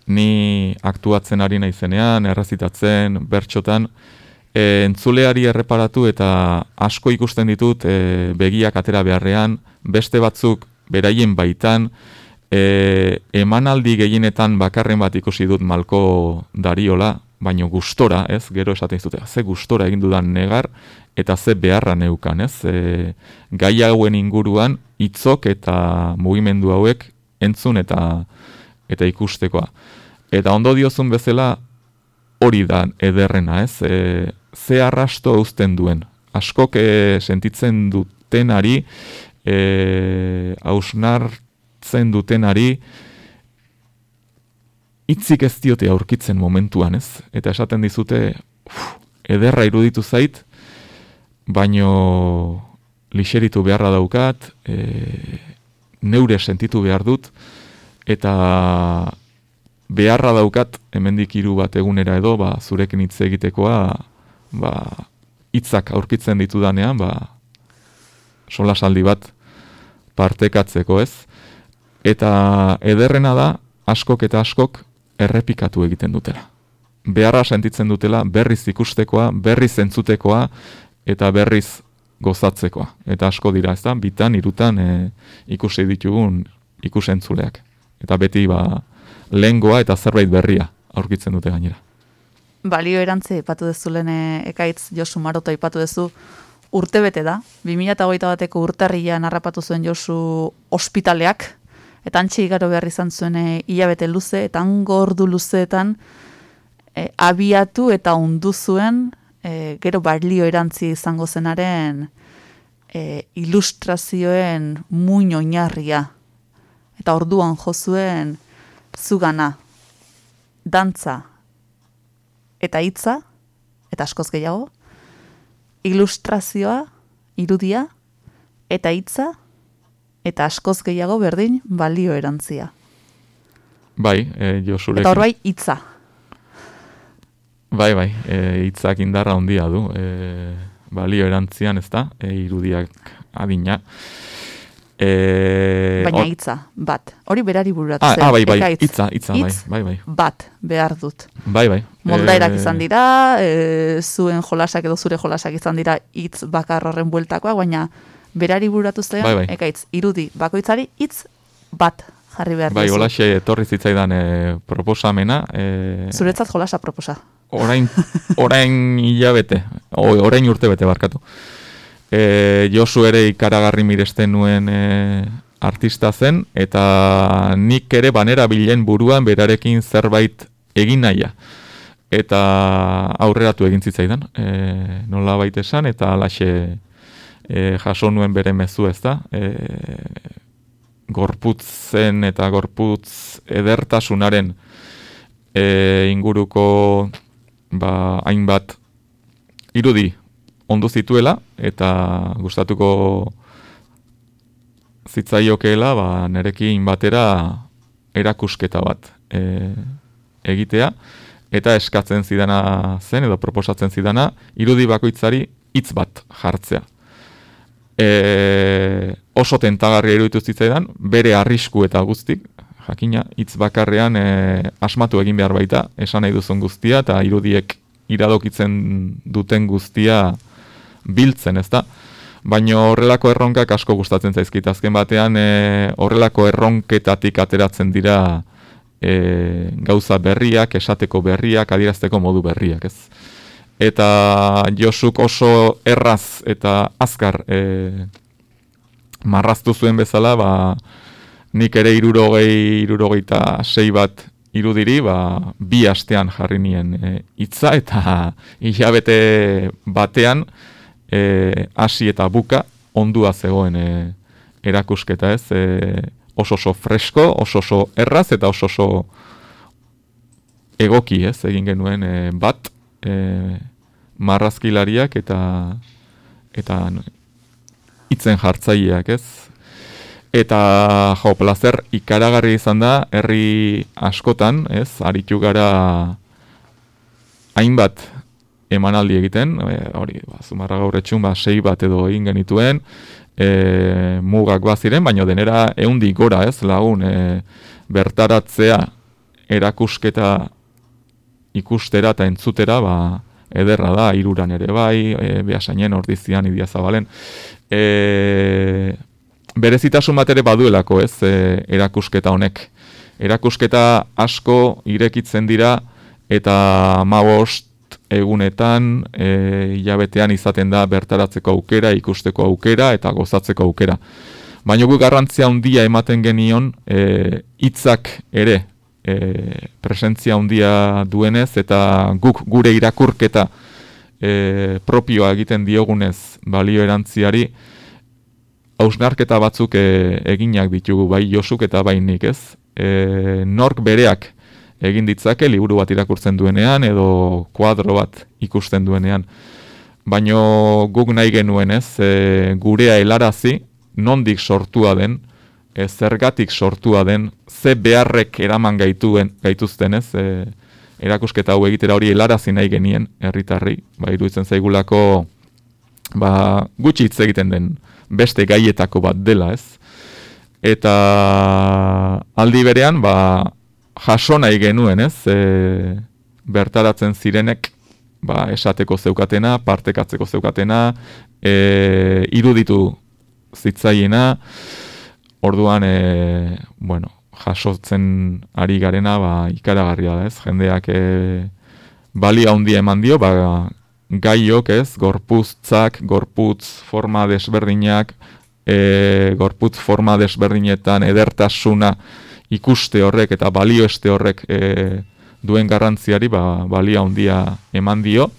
ni aktuatzen ari naizenean, errazitatzen, bertxotan, e, entzuleari erreparatu eta asko ikusten ditut e, begiak atera beharrean, beste batzuk beraien baitan, e, emanaldi gehienetan bakarren bat ikusi dut malko dariola, baino gustora, ez, gero esaten dizute, ze gustora egin dudan negar, eta ze beharra neukan, ez, e, gai hauen inguruan, hitzok eta mugimendu hauek entzun eta eta ikustekoa. Eta ondo diozun bezala hori da ederrena, ez, e, ze arrasto uzten duen. Askok e, sentitzen dutenari, e, hausnartzen dutenari, hitzik ez diote aurkitzen momentuan, ez? Eta esaten dizute, uf, ederra iruditu zait, baino lixeritu beharra daukat, e, neure sentitu behar dut, eta beharra daukat, hemendik hiru bat egunera edo, ba, zurekin hitz egitekoa, ba, hitzak aurkitzen ditudanean, ba, solasaldi bat partekatzeko, ez? Eta ederrena da, askok eta askok errepikatu egiten dutela. Beharra sentitzen dutela berriz ikustekoa, berriz entzutekoa eta berriz gozatzekoa. Eta asko dira, ez da, bitan, irutan e, ikusi ditugun ikusentzuleak. Eta beti ba, lehengoa eta zerbait berria aurkitzen dute gainera. Balio erantzi ipatu dezu lehen eh, ekaitz Josu Maroto ipatu dezu urtebete da. 2008 bateko urtarrian harrapatu zuen Josu ospitaleak, eta antxe igaro behar izan zuen eh, hilabete luze, eta hango ordu luzeetan eh, abiatu eta undu zuen eh, gero balio erantzi izango zenaren eh, ilustrazioen muin oinarria. Eta orduan jo zuen zugana, dantza, eta hitza, eta askoz gehiago, ilustrazioa, irudia, eta hitza, eta askoz gehiago berdin balio erantzia. Bai, e, Josurekin. Eta hor bai hitza. Bai, bai, e, hitzak indarra handia du. E, balio erantzian, ez da, e, irudiak adina. E, Baina hitza, bat. Hori berari bururatu Ah, zen. ah, bai, bai, ekaitz. hitza, hitza, bai, bai, bai, Bat, behar dut. bai, bai. Moldaerak E, izan dira, e, zuen jolasak edo zure jolasak izan dira hitz bakar horren bueltakoa, baina berari bururatu zen, Bai, bai. ekaitz, irudi, bakoitzari hitz bat jarri behar Bai, holaxe etorri zitzaidan e, proposamena. E, Zuretzat jolasa proposa. orain, orain hilabete, orain urtebete barkatu. E, Josu ere ikaragarri miresten nuen e, artista zen, eta nik ere banera bilen buruan berarekin zerbait egin nahia. Eta aurreratu egin zitzaidan, e, nola baita esan, eta alaxe e, jaso nuen bere mezu ez da. E, gorputzen eta gorputz edertasunaren e, inguruko ba, hainbat irudi ondu zituela eta gustatuko zitzaiokeela ba, nerekin batera erakusketa bat e, egitea eta eskatzen zidana zen edo proposatzen zidana irudi bakoitzari hitz bat jartzea. E, oso tentagarria iruditu zitzaidan, bere arrisku eta guztik, jakina, hitz bakarrean e, asmatu egin behar baita, esan nahi duzun guztia, eta irudiek iradokitzen duten guztia biltzen, ezta? Baina horrelako erronkak asko gustatzen zaizkit. Azken batean e, horrelako erronketatik ateratzen dira e, gauza berriak, esateko berriak, adierazteko modu berriak, ez? Eta Josuk oso erraz eta azkar e, marraztu zuen bezala, ba, nik ere irurogei, irurogeita sei bat irudiri, ba, bi astean jarri nien e, hitza eta hilabete batean e, hasi eta buka ondua zegoen e, erakusketa ez, e, oso oso fresko, oso oso erraz eta oso oso egoki ez, egin genuen e, bat e, marrazkilariak eta eta hitzen jartzaileak ez. Eta jo, placer ikaragarri izan da herri askotan, ez? Aritu gara hainbat emanaldi egiten, e, hori, ba, zumarra gaur etxun, ba, sei bat edo egin genituen, e, mugak baziren, baina denera eundi gora, ez, lagun, e, bertaratzea erakusketa ikustera eta entzutera, ba, ederra da, iruran ere bai, e, behasainen, ordizian, idia zabalen, e, berezitasun bat ere baduelako, ez, e, erakusketa honek. Erakusketa asko irekitzen dira, eta mabost egunetan, e, hilabetean izaten da bertaratzeko aukera, ikusteko aukera eta gozatzeko aukera. Baina gu garrantzia handia ematen genion e, hitzak ere e, presentzia handia duenez eta guk gure irakurketa e, propioa egiten diogunez balio erantziari hausnarketa batzuk e, eginak ditugu bai Josuk eta bai nik ez. E, nork bereak egin ditzake liburu bat irakurtzen duenean edo kuadro bat ikusten duenean. Baino guk nahi genuen ez, e, gurea helarazi, nondik sortua den, e, zergatik sortua den, ze beharrek eraman gaituen gaituzten ez, e, erakusketa hau egitera hori helarazi nahi genien herritarri, ba iruditzen zaigulako ba, gutxi hitz egiten den beste gaietako bat dela, ez? Eta aldi berean, ba, jaso nahi genuen, ez? E, bertaratzen zirenek ba, esateko zeukatena, partekatzeko zeukatena, e, iruditu zitzaiena, orduan, e, bueno, jasotzen ari garena, ba, ikaragarria da, ez? Jendeak e, balia handia eman dio, ba, gaiok, ez? Gorputzak, gorputz forma desberdinak, e, gorputz forma desberdinetan edertasuna, ikuste horrek eta balio este horrek e, duen garrantziari ba, balia handia eman dio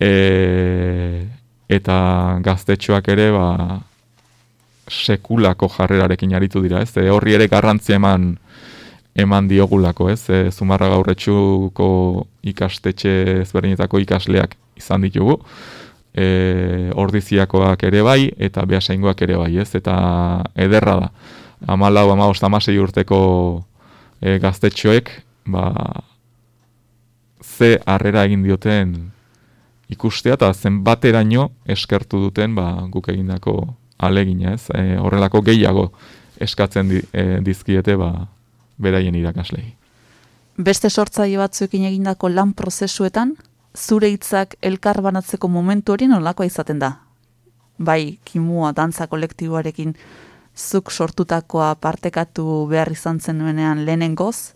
e, eta gaztetxoak ere ba, sekulako jarrerarekin aritu dira, ez? E, horri ere garrantzia eman eman diogulako, ez? E, Zumarra gaurretxuko ikastetxe ezberdinetako ikasleak izan ditugu. E, ordiziakoak ere bai eta behasaingoak ere bai, ez? Eta ederra da amalau, amabost, amasei urteko e, gaztetxoek, ba, ze harrera egin dioten ikustea, eta zenbateraino eskertu duten ba, guk egindako alegina, ez? E, horrelako gehiago eskatzen di, e, dizkiete ba, beraien irakaslei. Beste sortzaile batzuekin egindako lan prozesuetan, zure hitzak elkar banatzeko momentu hori nolakoa izaten da? Bai, kimua, dantza kolektiboarekin, zuk sortutakoa partekatu behar izan zenuenean lehenengoz,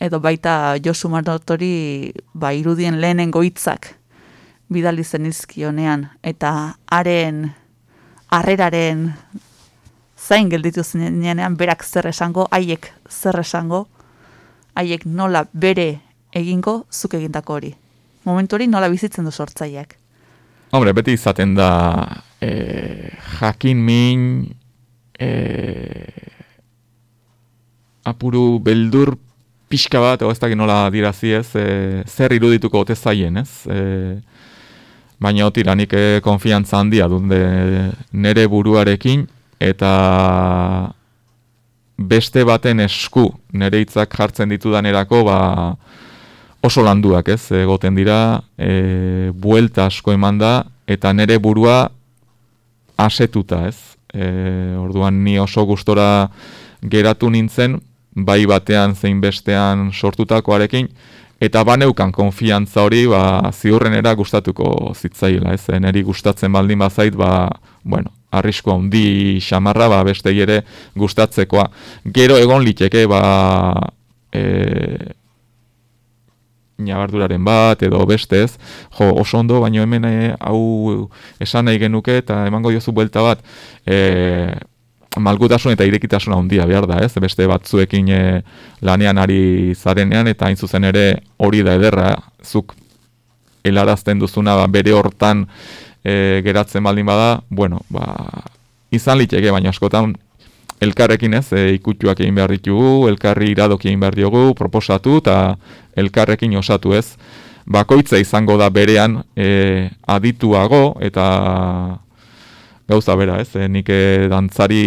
edo baita Josu Marnotori ba, irudien lehenengo hitzak bidali zenizkionean, eta haren, harreraren zain gelditu zenean berak zer esango, haiek zer esango, haiek nola bere egingo zuk egindako hori. Momentu hori nola bizitzen du sortzaileak. Hombre, beti izaten da e, jakin min e, apuru beldur pixka bat, ez dakit nola dirazi ez, e, zer irudituko ote zaien, ez? E, baina otira nik e, konfiantza handia dut de, nere buruarekin, eta beste baten esku nere hitzak jartzen ditudanerako, ba, oso landuak, ez? Egoten dira, e, buelta asko eman da, eta nere burua asetuta, ez? E, orduan ni oso gustora geratu nintzen, bai batean zein bestean sortutakoarekin, eta baneukan konfiantza hori, ba, ziurrenera gustatuko zitzaila, ez? Neri gustatzen baldin bazait, ba, bueno, arrisko handi xamarra, ba, beste ere gustatzekoa. Gero egon liteke, ba, e, nabarduraren bat edo beste ez, jo, oso ondo, baino hemen e, hau esan nahi genuke eta emango diozu buelta bat, e, malgutasun eta irekitasun handia behar da, ez? Beste batzuekin e, lanean ari zarenean eta hain zuzen ere hori da ederra, zuk helarazten duzuna ba, bere hortan e, geratzen baldin bada, bueno, ba, izan liteke, baina askotan elkarrekin ez, e, ikutxuak egin behar ditugu, elkarri iradoki egin behar diogu, proposatu eta elkarrekin osatu ez. Bakoitza izango da berean e, adituago eta gauza bera ez, e, nik e, dantzari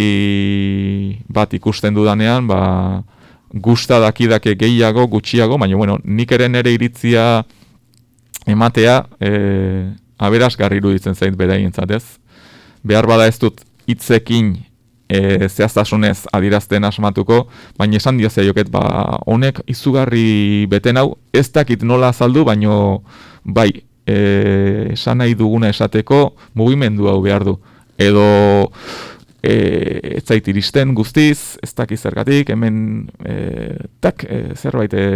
bat ikusten dudanean, ba, gusta dakidake gehiago, gutxiago, baina bueno, nik ere nere iritzia ematea e, aberasgarri iruditzen zait beraientzat ez. Behar bada ez dut hitzekin e, zehaztasunez adirazten asmatuko, baina esan diozea joket, ba, honek izugarri beten hau, ez dakit nola azaldu, baino bai, e, esan nahi duguna esateko mugimendu hau behar du. Edo e, ez zait iristen guztiz, ez dakit zergatik, hemen e, tak, e, zerbait e,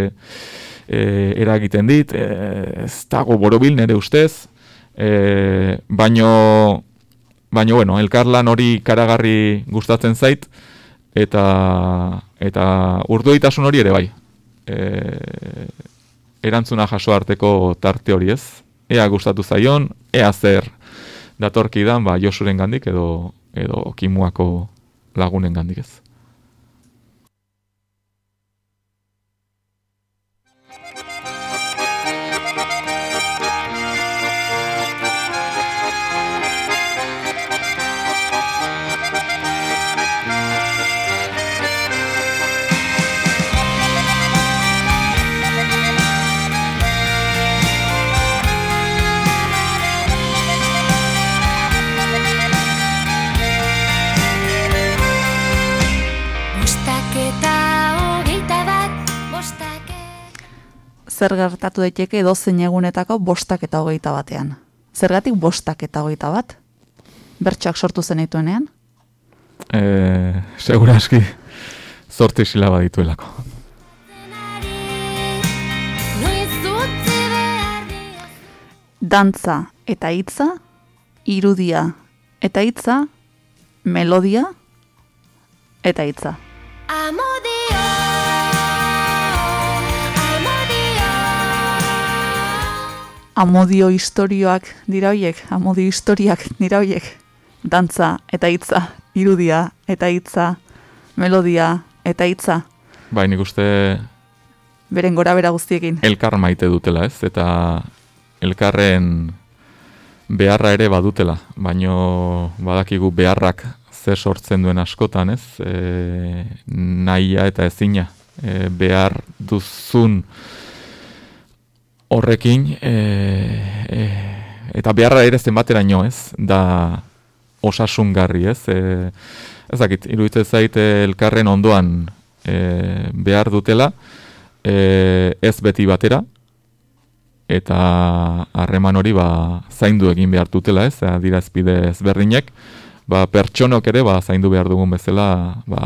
e, eragiten dit, e, ez dago borobil nire ustez, e, baino Baina, bueno, elkarlan hori karagarri gustatzen zait, eta, eta urduitasun hori ere bai. E, erantzuna jaso arteko tarte hori ez. Ea gustatu zaion, ea zer datorkidan, ba, Josuren gandik edo, edo kimuako lagunen gandik ez. Zer gertatu daiteke edozein egunetako bostak eta hogeita batean. Zergatik bostak eta hogeita bat? Bertxoak sortu zenituenean? E, seguraski zorte silaba dituelako. Dantza eta hitza, irudia eta hitza, melodia eta hitza. Amodio Amodio historioak dira hoiek, amodio historiak dira hoiek. Dantza eta hitza, irudia eta hitza, melodia eta hitza, Bai, nik uste beren gora bera guztiekin. elkar maite dutela ez, eta elkarren beharra ere badutela, baino badakigu beharrak ze sortzen duen askotan ez, e, nahia eta ezina, e, behar duzun horrekin, e, e, eta beharra ere zenbateraino ez, da osasungarri ez, e, ez dakit, iruditzen zaite elkarren ondoan e, behar dutela, e, ez beti batera, eta harreman hori ba, zaindu egin behar dutela ez, adirazpide ezberdinek, ba, pertsonok ere ba, zaindu behar dugun bezala ba,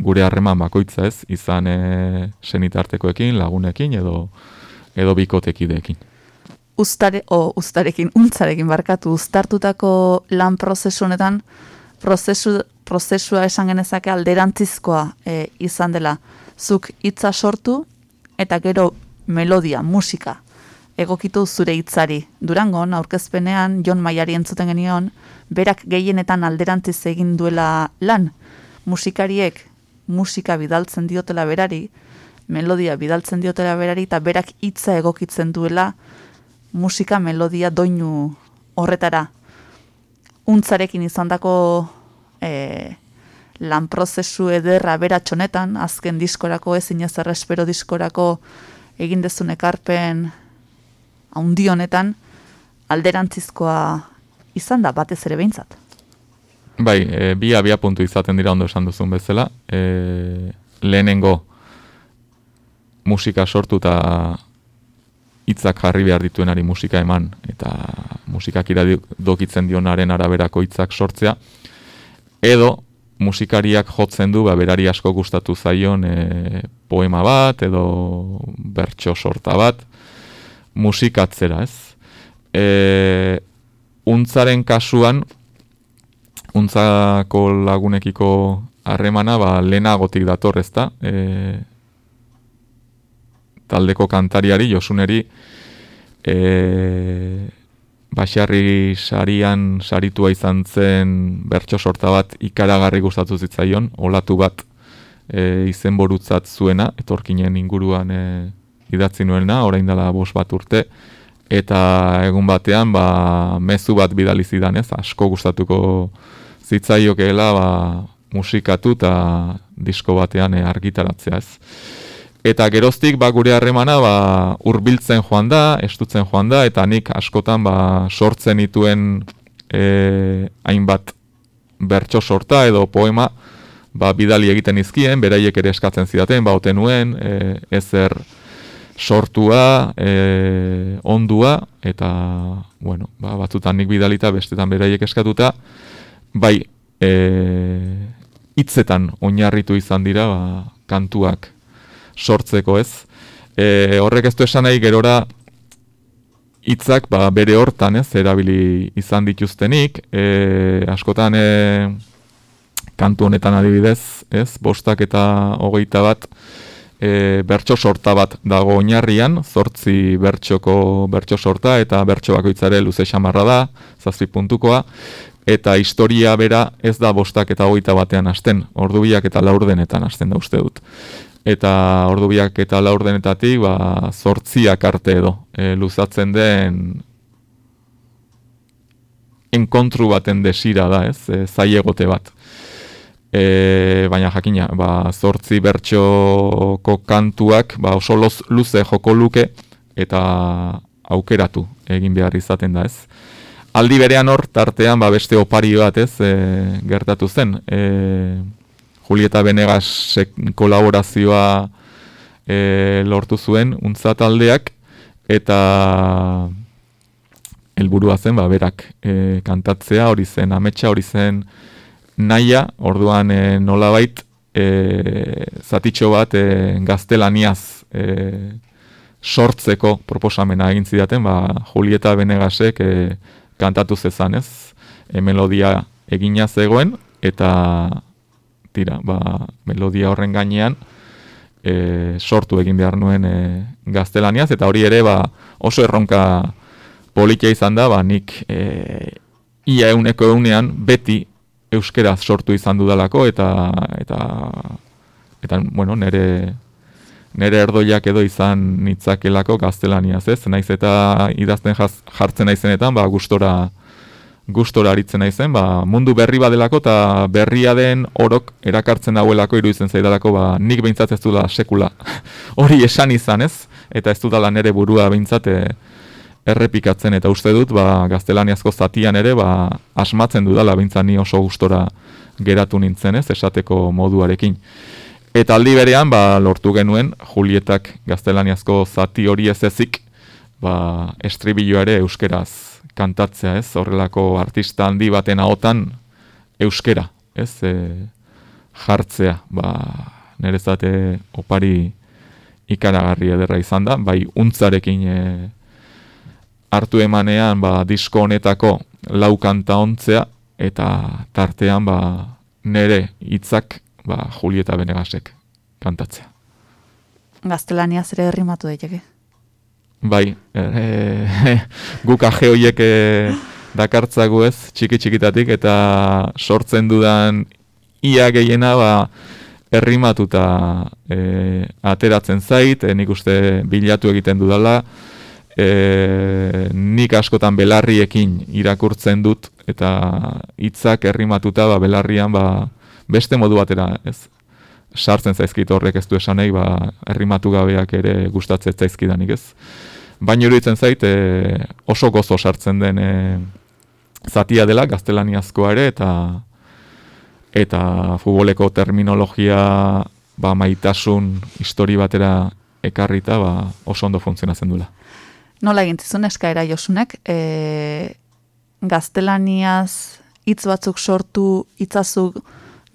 gure harreman bakoitza ez, izan e, senitartekoekin, lagunekin edo edo bikotekideekin. Uztare, o, uztarekin, untzarekin barkatu, uztartutako lan prozesu honetan, prozesu, prozesua esan genezake alderantzizkoa e, izan dela. Zuk hitza sortu eta gero melodia, musika, egokitu zure hitzari. Durangon, aurkezpenean, Jon Maiari entzuten genion, berak gehienetan alderantziz egin duela lan. Musikariek musika bidaltzen diotela berari, melodia bidaltzen diotela berari, eta berak hitza egokitzen duela musika melodia doinu horretara. Untzarekin izandako e, lan prozesu ederra beratxonetan, azken diskorako, ezin ez errespero diskorako egin dezun ekarpen haundi honetan, alderantzizkoa izan da batez ere behintzat. Bai, e, bi abia puntu izaten dira ondo esan duzun bezala. E, lehenengo musika sortu eta hitzak jarri behar dituenari musika eman eta musikak iradokitzen dionaren araberako hitzak sortzea. Edo musikariak jotzen du ba, berari asko gustatu zaion e, poema bat edo bertso sorta bat musikatzera, ez? E, untzaren kasuan untzako lagunekiko harremana ba, lehenagotik dator, ezta? E, taldeko kantariari, Josuneri, e, Baxarri sarian saritua izan zen bertso sorta bat ikaragarri gustatu zitzaion, olatu bat e, izenborutzat zuena, etorkinen inguruan e, idatzi nuena, orain dela bos bat urte, eta egun batean ba, mezu bat bidali zidan ez, asko gustatuko zitzaiokeela ba, musikatu eta disko batean e, argitaratzea ez. Eta geroztik ba, gure harremana ba, urbiltzen joan da, estutzen joan da, eta nik askotan ba, sortzen dituen e, hainbat bertso sorta edo poema ba, bidali egiten izkien, beraiek ere eskatzen zidaten, ba, oten nuen, e, ezer sortua, e, ondua, eta bueno, ba, batzutan nik bidalita, bestetan beraiek eskatuta, bai, e, hitzetan oinarritu izan dira ba, kantuak sortzeko ez. E, horrek ez du esan nahi gerora hitzak ba, bere hortan ez, erabili izan dituztenik, e, askotan e, kantu honetan adibidez, ez, bostak eta hogeita bat, e, bertso sorta bat dago oinarrian, zortzi bertsoko bertso sorta, eta bertso bakoitzare luze xamarra da, zazpi puntukoa, eta historia bera ez da bostak eta hogeita batean hasten, ordubiak eta laurdenetan hasten da uste dut eta ordu biak eta laurdenetatik ba, zortziak arte edo e, luzatzen den enkontru baten desira da, ez, e, zaiegote bat. E, baina jakina, ba, zortzi bertxoko kantuak ba, oso loz, luze joko luke eta aukeratu egin behar izaten da, ez. Aldi berean hor, tartean, ba, beste opari bat, ez, e, gertatu zen. E, Julieta Benegas kolaborazioa e, lortu zuen untza taldeak eta helburua zen ba, berak e, kantatzea hori zen ametsa hori zen naia orduan e, nolabait e, zatitxo bat e, gaztelaniaz e, sortzeko proposamena egin zidaten ba, Julieta Benegasek e, kantatu zezan ez e, melodia egina zegoen eta tira, ba, melodia horren gainean e, sortu egin behar nuen e, gaztelaniaz, eta hori ere ba, oso erronka politia izan da, ba, nik e, ia euneko eunean beti euskeraz sortu izan dudalako, eta, eta, eta bueno, nere, nere erdoiak edo izan nitzakelako gaztelaniaz, ez? Naiz eta idazten jartzen naizenetan, ba, gustora gustora aritzen naizen, ba, mundu berri badelako eta berria den orok erakartzen dauelako iruditzen zaidalako, ba, nik behintzat ez dula sekula. Hori esan izan ez, eta ez dudala nere burua behintzat e, errepikatzen, eta uste dut, ba, gaztelaniazko zatian ere, ba, asmatzen dudala behintzat ni oso gustora geratu nintzen ez, esateko moduarekin. Eta aldi berean, ba, lortu genuen, Julietak gaztelaniazko zati hori ez ezik, ba, estribillo ere euskeraz kantatzea, ez? Horrelako artista handi baten ahotan euskera, ez? E, jartzea, ba, nerezate opari ikaragarri ederra izan da, bai untzarekin e, hartu emanean, ba, disko honetako lau kanta ontzea, eta tartean, ba, nere hitzak ba, Julieta Benegasek kantatzea. Gaztelania zere herrimatu daiteke. Bai, e, guk aje horiek e, dakartzagu ez, txiki txikitatik, eta sortzen dudan ia gehiena, ba, errimatuta e, ateratzen zait, e, nik uste bilatu egiten dudala, e, nik askotan belarriekin irakurtzen dut, eta hitzak errimatuta ba, belarrian ba, beste modu batera, ez? Sartzen zaizkit horrek ez du esan nahi, ba, errimatu gabeak ere gustatzen zaizkidanik ez. Baina iruditzen zait, e, oso gozo sartzen den e, zatia dela, gaztelaniazkoa ere, eta eta futboleko terminologia ba, maitasun histori batera ekarrita ba, oso ondo funtzionatzen dula. Nola egin zizun eskaera Josunek, e, gaztelaniaz hitz batzuk sortu, hitzazuk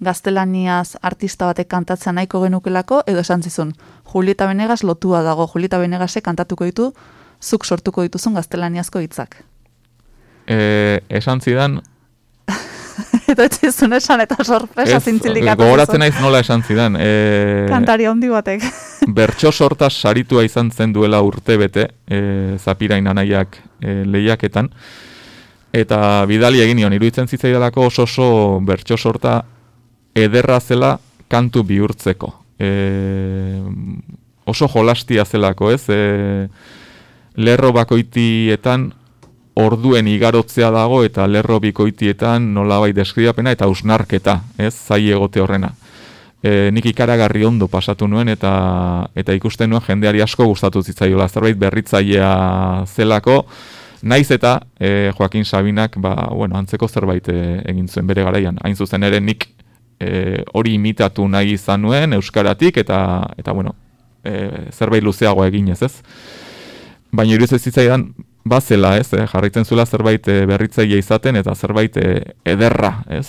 gaztelaniaz artista batek kantatzea nahiko genukelako, edo esan zizun, Julieta Benegas lotua dago, Julieta Benegasek kantatuko ditu, zuk sortuko dituzun gaztelaniazko hitzak. E, esan zidan, Eta ez zizun esan eta sorpresa zintzilik gogoratzen naiz nola esan zidan. E, Kantari handi batek. bertso sorta saritua izan zen duela urte bete, e, zapirain anaiak e, lehiaketan, eta bidali egin nion, iruditzen zitzaidalako oso oso bertso sorta ederra zela kantu bihurtzeko. E, oso jolastia zelako, ez? E, lerro bakoitietan orduen igarotzea dago eta lerro bikoitietan nolabait deskribapena eta usnarketa, ez? Zai egote horrena. E, nik ikaragarri ondo pasatu nuen eta eta ikusten nuen jendeari asko gustatu zitzaiola zerbait berritzailea zelako naiz eta e, Joaquin Sabinak ba, bueno, antzeko zerbait e, egin zuen bere garaian hain zuzen ere nik e, hori imitatu nahi izan nuen euskaratik eta eta bueno e, zerbait luzeago eginez ez baina iruditzen zitzaidan bazela, ez, eh, jarraitzen zuela zerbait e, berritzaile izaten eta zerbait e, ederra, ez.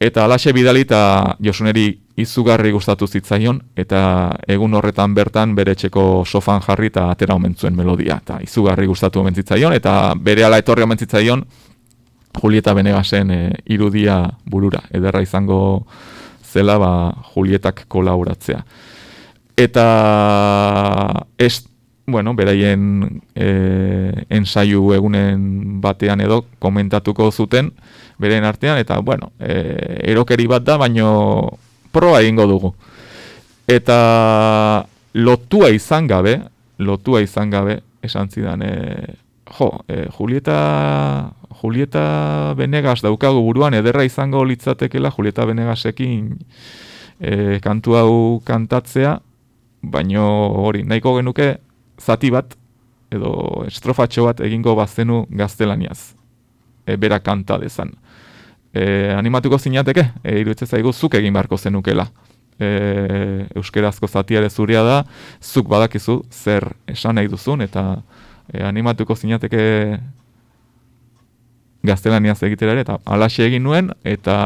Eta alaxe bidali eta Josuneri izugarri gustatu zitzaion eta egun horretan bertan bere etxeko sofan jarri eta atera omen zuen melodia eta izugarri gustatu omen zitzaion eta bere ala etorri omen zitzaion Julieta Benegasen e, irudia burura. Ederra izango zela ba Julietak kolaboratzea. Eta ez bueno, beraien e, ensaiu egunen batean edo komentatuko zuten beren artean, eta, bueno, e, erokeri bat da, baino proa egingo dugu. Eta lotua izan gabe, lotua izan gabe, esan zidan, e, jo, e, Julieta, Julieta Benegas daukagu buruan, ederra izango litzatekela Julieta Benegasekin e, kantu hau kantatzea, baino hori, nahiko genuke, zati bat edo estrofatxo bat egingo bazenu gaztelaniaz. E, bera kanta dezan. E, animatuko zinateke, e, iruditzen zaigu zuk egin beharko zenukela. E, euskerazko zatia ere zuria da, zuk badakizu zer esan nahi duzun, eta e, animatuko zinateke gaztelaniaz egitera ere, eta alaxe egin nuen, eta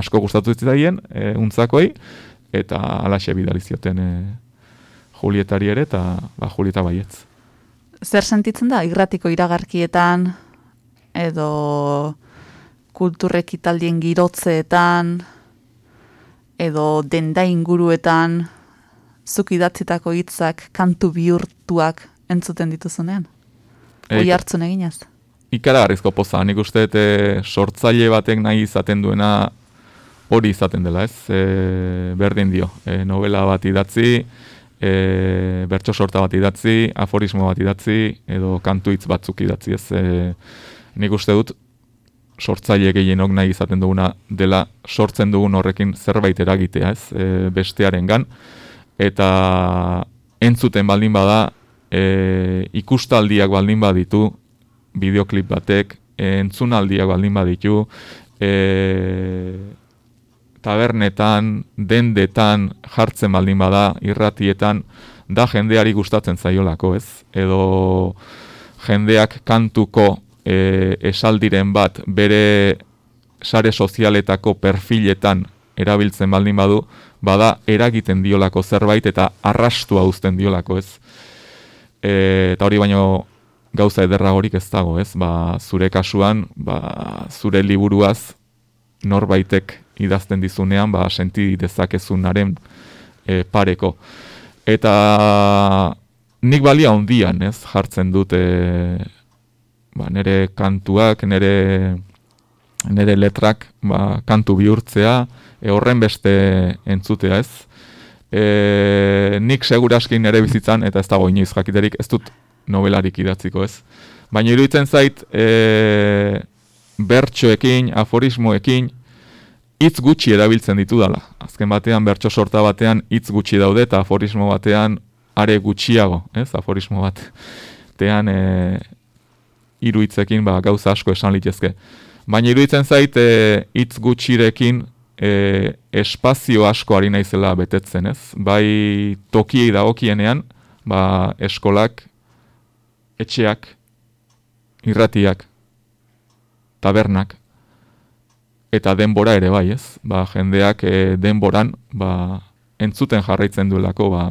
asko gustatu zitzaien, e, untzakoi, eta alaxe bidalizioten e, Julietari ere eta ba, Julieta baietz. Zer sentitzen da, irratiko iragarkietan, edo kulturrekitaldien girotzeetan, edo denda inguruetan, zuk idatzitako hitzak kantu bihurtuak entzuten dituzunean? Eka. Oi hartzun eginaz? Ikaragarrizko poza, nik uste e, sortzaile batek nahi izaten duena hori izaten dela, ez? E, berdin dio, e, novela bat idatzi, e, bertso sorta bat idatzi, aforismo bat idatzi, edo kantu hitz batzuk idatzi, ez? E, nik uste dut, sortzaile gehienok nahi izaten duguna dela sortzen dugun horrekin zerbait eragitea, ez? E, bestearengan eta entzuten baldin bada, e, ikustaldiak baldin baditu, bideoklip batek, entzunaldiak baldin baditu, e, tabernetan, dendetan, jartzen baldin bada, irratietan, da jendeari gustatzen zaiolako, ez? Edo jendeak kantuko e, esaldiren bat bere sare sozialetako perfiletan erabiltzen baldin badu, bada eragiten diolako zerbait eta arrastua uzten diolako, ez? E, eta hori baino gauza ederragorik ez dago, ez? Ba, zure kasuan, ba, zure liburuaz norbaitek idazten dizunean, ba, senti dezakezunaren e, pareko. Eta nik balia hondian, ez, jartzen dut e, ba, nire kantuak, nire, nire letrak ba, kantu bihurtzea, e, horren beste entzutea, ez. e, nik seguraski nere bizitzan, eta ez dago inoiz jakiterik, ez dut novelarik idatziko ez. Baina iruditzen zait, e, bertsoekin, aforismoekin, hitz gutxi erabiltzen ditu dala. Azken batean, bertso sorta batean hitz gutxi daude, eta aforismo batean are gutxiago, ez, aforismo bat. Tean, e, hiru hitzekin ba, gauza asko esan litezke. Baina iruditzen zait, e, hitz gutxirekin e, espazio asko ari naizela betetzen, ez? Bai tokiei dagokienean, ba eskolak, etxeak, irratiak, tabernak, eta denbora ere bai, ez? Ba, jendeak e, denboran, ba, entzuten jarraitzen duelako, ba,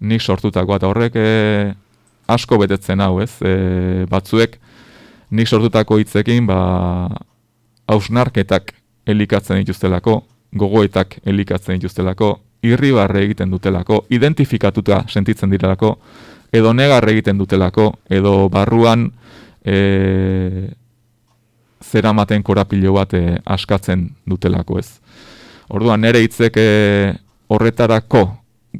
nik sortutako, eta horrek e, asko betetzen hau, ez? E, batzuek, nik sortutako hitzekin, ba, hausnarketak elikatzen dituztelako, gogoetak elikatzen dituztelako, irribarre egiten dutelako, identifikatuta sentitzen direlako, edo negarre egiten dutelako, edo barruan e, zeramaten korapilo bat e, askatzen dutelako ez. Orduan nere hitzek e, horretarako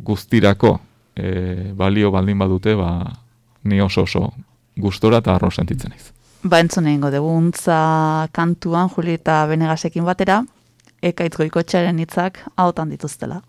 guztirako e, balio baldin badute, ba, ni oso oso gustora eta arro sentitzen naiz. Ba entzun egingo dugu untza kantuan Juli eta Benegasekin batera, ekaitz goikotxearen hitzak ahotan dituztela.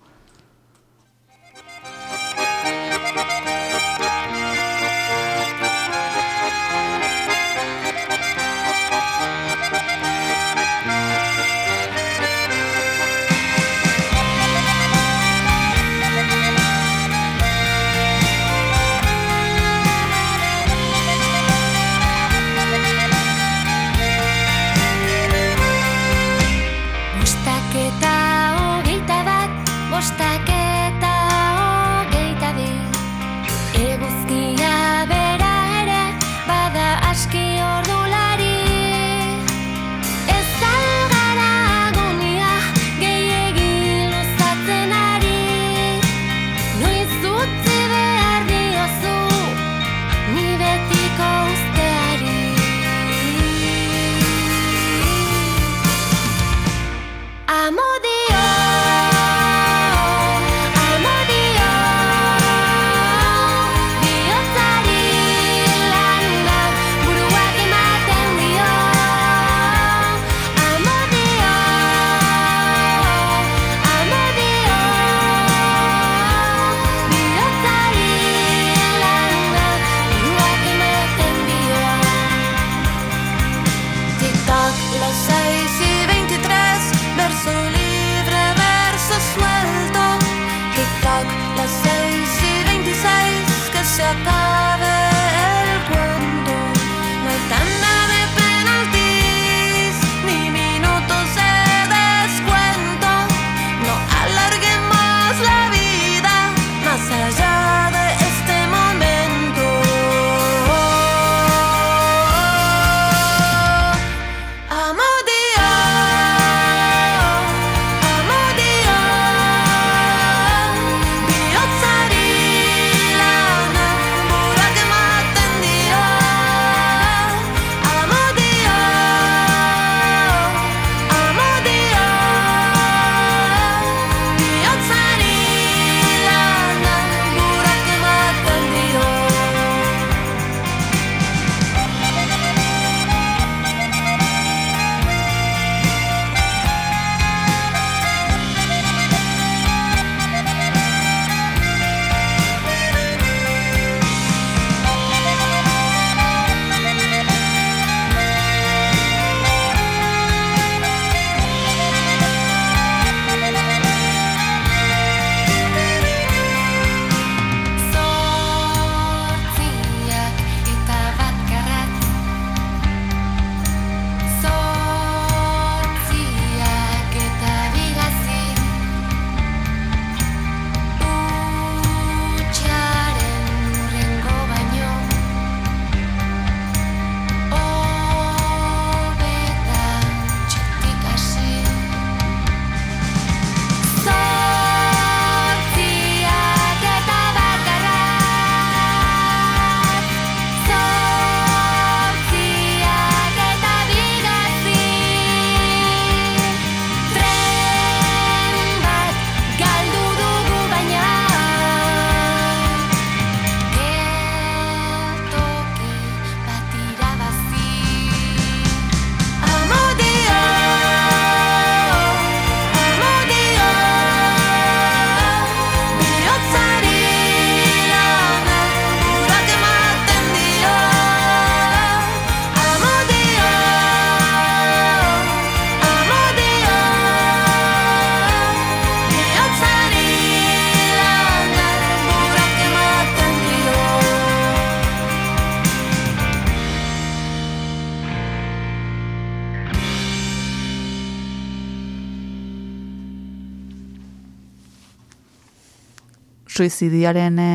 Suizidiaren e,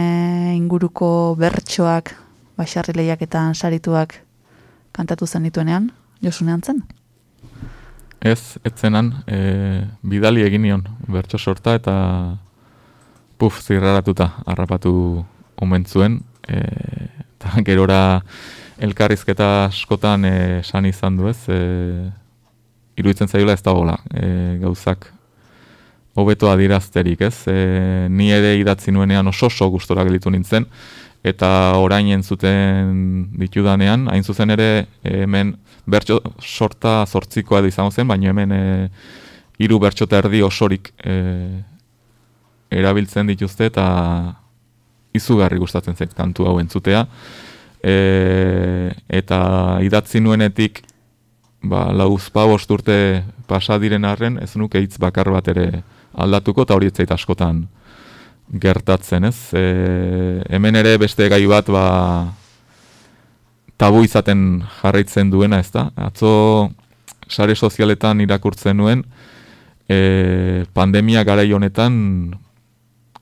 inguruko bertsoak, basarri lehiaketan sarituak kantatu zen dituenean, Josunean zen? Ez, etzenan, e, bidali egin nion bertso sorta eta puf, zirraratuta harrapatu omen zuen. E, eta gerora elkarrizketa askotan esan izan du ez, e, iruditzen zaiola ez dagoela e, gauzak hobeto adirazterik, ez? E, ni ere idatzi nuenean oso oso gustora gelditu nintzen, eta orain entzuten ditudanean, hain zuzen ere e, hemen bertso sorta zortzikoa izango zen, baina hemen e, hiru bertso eta erdi osorik e, erabiltzen dituzte eta izugarri gustatzen zait kantu hau entzutea. E, eta idatzi nuenetik ba, lauz pa bost urte pasa diren arren, ez nuke hitz bakar bat ere aldatuko, eta hori zait askotan gertatzen, ez? E, hemen ere beste gai bat, ba, tabu izaten jarraitzen duena, ez da? Atzo, sare sozialetan irakurtzen nuen, e, pandemia garai honetan,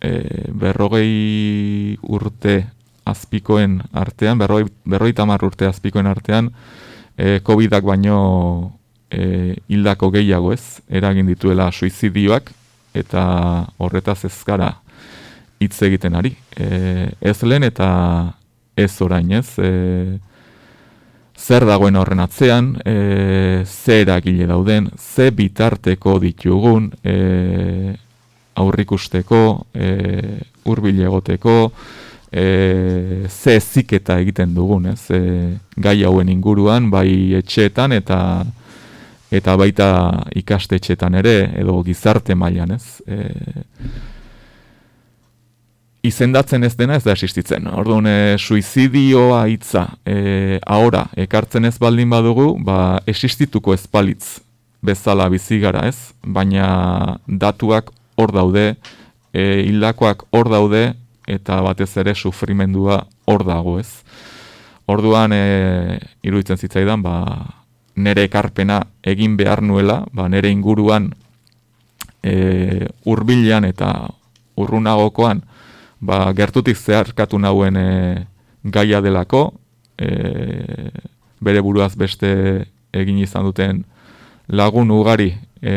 e, berrogei urte azpikoen artean, berrogei, berrogei tamar urte azpikoen artean, e, COVID-ak baino e, hildako gehiago ez, eragin dituela suizidioak, eta horretaz ez gara hitz egiten ari. E, ez lehen eta ez orain ez, e, zer dagoen horren atzean, e, ze eragile dauden, ze bitarteko ditugun, e, aurrikusteko, e, hurbil egoteko, e, ze ziketa egiten dugun, ez? E, gai hauen inguruan, bai etxeetan eta eta baita ikastetxetan ere, edo gizarte mailan, ez? E, izendatzen ez dena ez da existitzen. Orduan, e, suizidioa hitza e, ahora ekartzen ez baldin badugu, ba, existituko ez balitz bezala bizi gara ez, baina datuak hor daude, e, hildakoak hor daude, eta batez ere sufrimendua hor dago ez. Orduan, e, iruditzen zitzaidan, ba, nere ekarpena egin behar nuela, ba, nere inguruan e, urbilean eta urrunagokoan, ba, gertutik zeharkatu nauen e, gaia delako, e, bere buruaz beste egin izan duten lagun ugari e,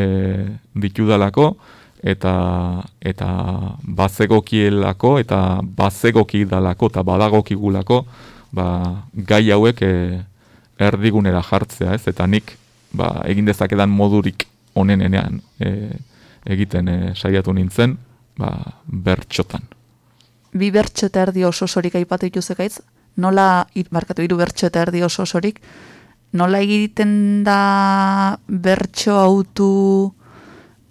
ditudalako, eta eta bazegokielako eta bazegoki dalako eta badagokigulako ba, gai hauek e, erdigunera jartzea, ez? Eta nik ba, egin dezakedan modurik onenean e, egiten e, saiatu nintzen, ba, bertxotan bi bertso eta erdi oso osorik aipatu dituzek aitz, nola, markatu hiru bertso eta erdi oso osorik, nola egiten da bertso autu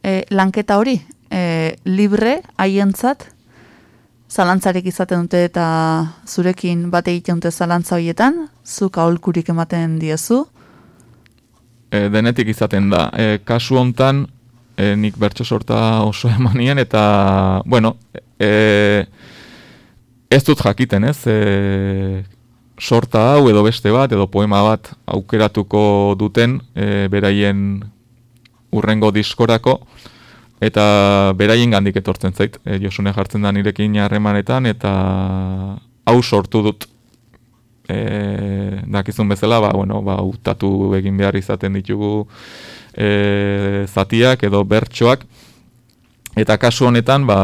e, lanketa hori? E, libre, haientzat, zalantzarik izaten dute eta zurekin bat egiten dute zalantza horietan, zuk aholkurik ematen diezu? E, denetik izaten da. E, kasu hontan, e, nik bertso sorta oso emanien, eta, bueno, e, ez dut jakiten, ez? E, sorta hau edo beste bat, edo poema bat aukeratuko duten e, beraien urrengo diskorako, eta beraien gandik etortzen zait, e, Josune jartzen da nirekin harremanetan, eta hau sortu dut. E, dakizun bezala, ba, bueno, ba, utatu egin behar izaten ditugu e, zatiak edo bertsoak, eta kasu honetan, ba,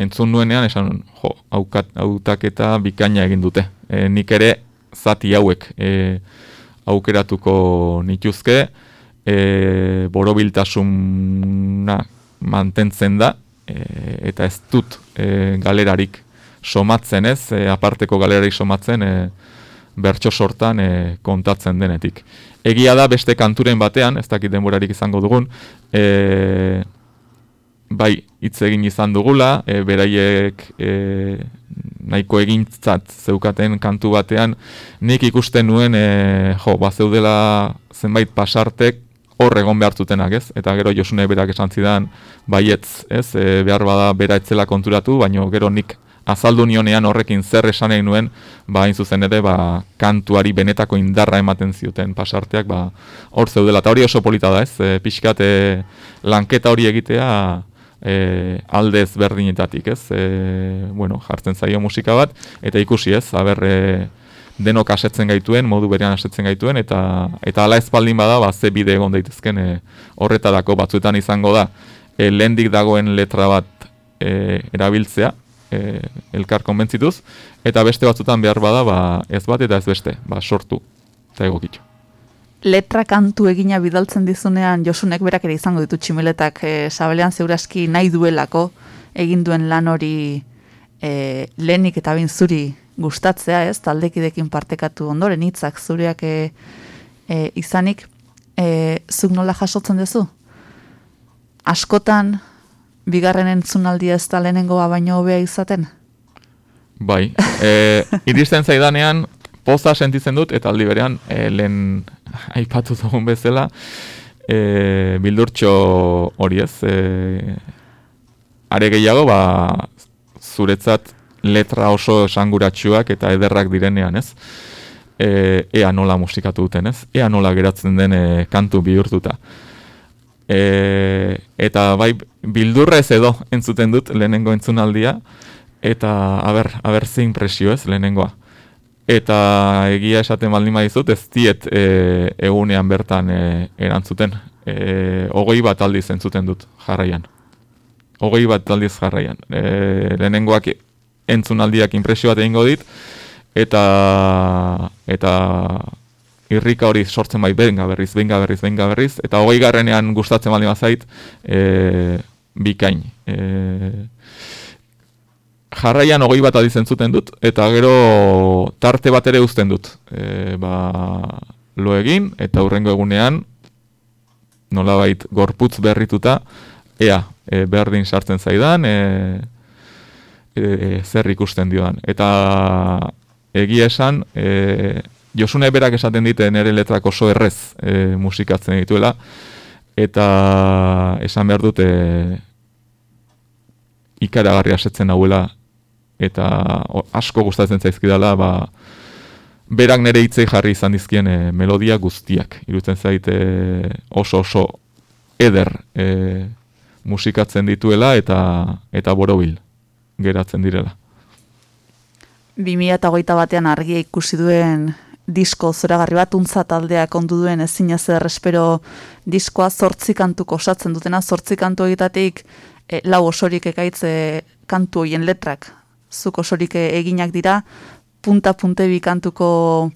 entzun nuenean esan jo, aukat, autaketa bikaina egin dute. E, nik ere zati hauek e, aukeratuko nituzke, e, borobiltasuna mantentzen da, e, eta ez dut e, galerarik somatzen ez, e, aparteko galerarik somatzen e, bertso sortan e, kontatzen denetik. Egia da beste kanturen batean, ez dakit denborarik izango dugun, e, bai, hitz egin izan dugula, e, beraiek e, nahiko egintzat zeukaten kantu batean, nik ikusten nuen, e, jo, ba, zeudela zenbait pasartek hor egon behartutenak, ez? Eta gero Josune berak esan zidan, baietz, ez? E, behar bada bera etzela konturatu, baino gero nik azaldu nionean horrekin zer esan nahi nuen, ba, hain zuzen ere, ba, kantuari benetako indarra ematen zioten pasarteak, ba, hor zeudela. Eta hori oso polita da, ez? E, pixkat, e, lanketa hori egitea, e, alde ezberdinetatik, ez? E, bueno, jartzen zaio musika bat, eta ikusi ez, haber, e, denok asetzen gaituen, modu berean asetzen gaituen, eta eta ala espaldin bada, ba, ze bide egon daitezken e, horretarako batzuetan izango da, e, lehendik dagoen letra bat e, erabiltzea, e, elkar konbentzituz, eta beste batzutan behar bada, ba, ez bat eta ez beste, ba, sortu, eta egokitu. letra kantu egina bidaltzen dizunean Josunek berak ere izango ditu tximeletak e, sabelean zeuraski nahi duelako egin duen lan hori e, lehenik eta bin zuri gustatzea, ez? Taldekidekin partekatu ondoren hitzak zureak e, e, izanik e, zuk nola jasotzen duzu? Askotan bigarren entzunaldia ez da lehenengoa baino hobea izaten? Bai, e, iristen zaidanean poza sentitzen dut eta aldi berean e, lehen aipatu dugun bezala e, bildurtxo hori ez e, are gehiago ba zuretzat letra oso esanguratsuak eta ederrak direnean ez e, ea nola musikatu duten ez ea nola geratzen den e, kantu bihurtuta e, eta bai bildurrez edo entzuten dut lehenengo entzunaldia eta aber, aber ze impresio ez lehenengoa eta egia esaten baldin badizut ez diet e, egunean bertan e, erantzuten. E, hogei bat aldiz entzuten dut jarraian. Hogei bat aldiz jarraian. E, lehenengoak entzunaldiak impresio bat egingo dit, eta eta irrika hori sortzen bai benga berriz, benga berriz, benga berriz, eta hogei garrenean gustatzen baldin bazait, e, bikain. E, jarraian hogei bat adizen zuten dut, eta gero tarte bat ere uzten dut. E, ba, lo egin, eta hurrengo egunean, nolabait gorputz berrituta, ea, e, berdin sartzen zaidan, e, e, zer ikusten diodan. Eta egia esan, e, Josune berak esaten dite nere letrak oso errez e, musikatzen dituela, eta esan behar dute ikaragarri asetzen hauela eta o, asko gustatzen zaizkidala ba, berak nere hitzei jarri izan dizkien e, melodia guztiak. Irutzen zaite oso oso eder e, musikatzen dituela eta eta borobil geratzen direla. 2008 batean argia ikusi duen disko zoragarri bat untza taldeak ondu duen ezin zer espero diskoa zortzi kantuko osatzen dutena, zortzi kantu egitatik e, lau osorik ekaitze kantu hoien letrak zuk osorik e, eginak dira, punta-punte bi kantuko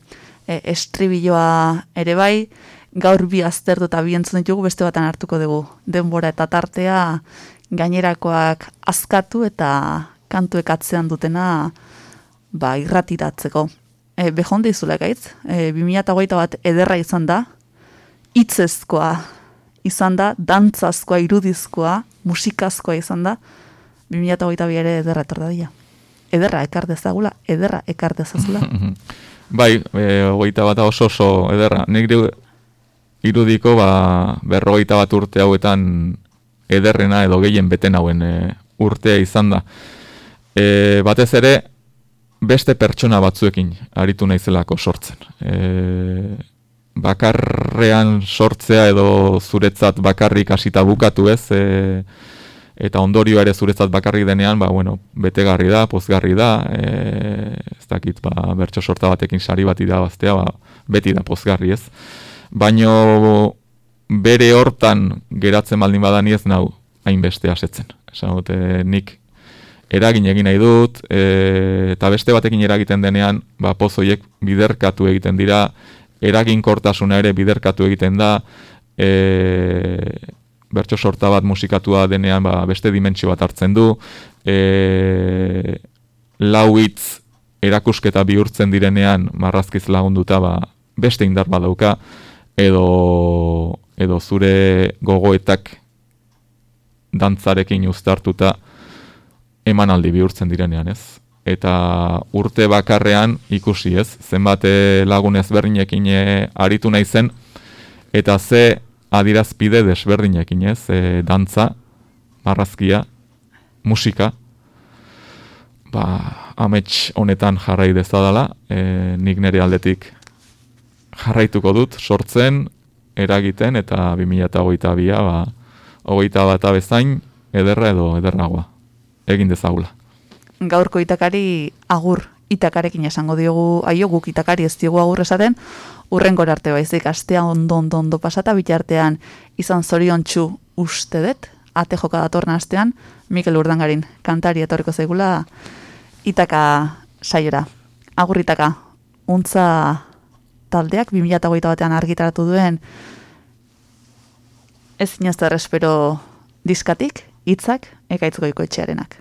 e, estribilloa ere bai, gaur bi aztertu eta bi entzun ditugu beste batan hartuko dugu. Denbora eta tartea gainerakoak azkatu eta kantuek atzean dutena ba, irratiratzeko. E, behonde izula gaitz, e, 2008 bat ederra izan da, hitzezkoa izan da, dantzazkoa, irudizkoa, musikazkoa izan da, 2008 bi ere ederra etor dadila. Ederra ekar dezagula, ederra ekar dezazula. Bai, e, hogeita bat oso oso ederra. Nik irudiko ba, berrogeita bat urte hauetan ederrena edo gehien beten hauen e, urtea izan da. E, batez ere, beste pertsona batzuekin aritu naizelako sortzen. E, bakarrean sortzea edo zuretzat bakarrik hasita bukatu ez, e, eta ondorioa ere zuretzat bakarrik denean, ba, bueno, betegarri da, pozgarri da, e, ez dakit, ba, bertso sorta batekin sari bat irabaztea, ba, beti da pozgarri ez. Baino bere hortan geratzen baldin badani ez nau hainbeste asetzen. Esan dute, nik eragin egin nahi dut, e, eta beste batekin eragiten denean, ba, pozoiek biderkatu egiten dira, eraginkortasuna ere biderkatu egiten da, e, bertso sorta bat musikatua denean ba, beste dimentsio bat hartzen du, e, lau hitz erakusketa bihurtzen direnean marrazkiz lagunduta ba, beste indar badauka, edo, edo zure gogoetak dantzarekin uztartuta emanaldi bihurtzen direnean, ez? Eta urte bakarrean ikusi, ez? Zenbat eh, lagun ezberdinekin eh, aritu naizen eta ze adirazpide desberdinekin, ez? E, dantza, marrazkia, musika, ba, amets honetan jarrai dezadala, e, nik nire aldetik jarraituko dut, sortzen, eragiten, eta 2008 bia, ba, hogeita bat bezain, ederra edo ederragoa. Egin dezagula. gaurko itakari agur itakarekin esango diogu aio guk itakari ez diogu agur esaten urrengo arte baizik astea ondo ondo ondo pasata bitartean izan zoriontsu uste dut ate joka datorna astean Mikel Urdangarin kantari etorriko zaigula itaka saiora agur itaka untza taldeak 2008 batean argitaratu duen ez zinezta espero diskatik hitzak ekaitz goikoetxearenak.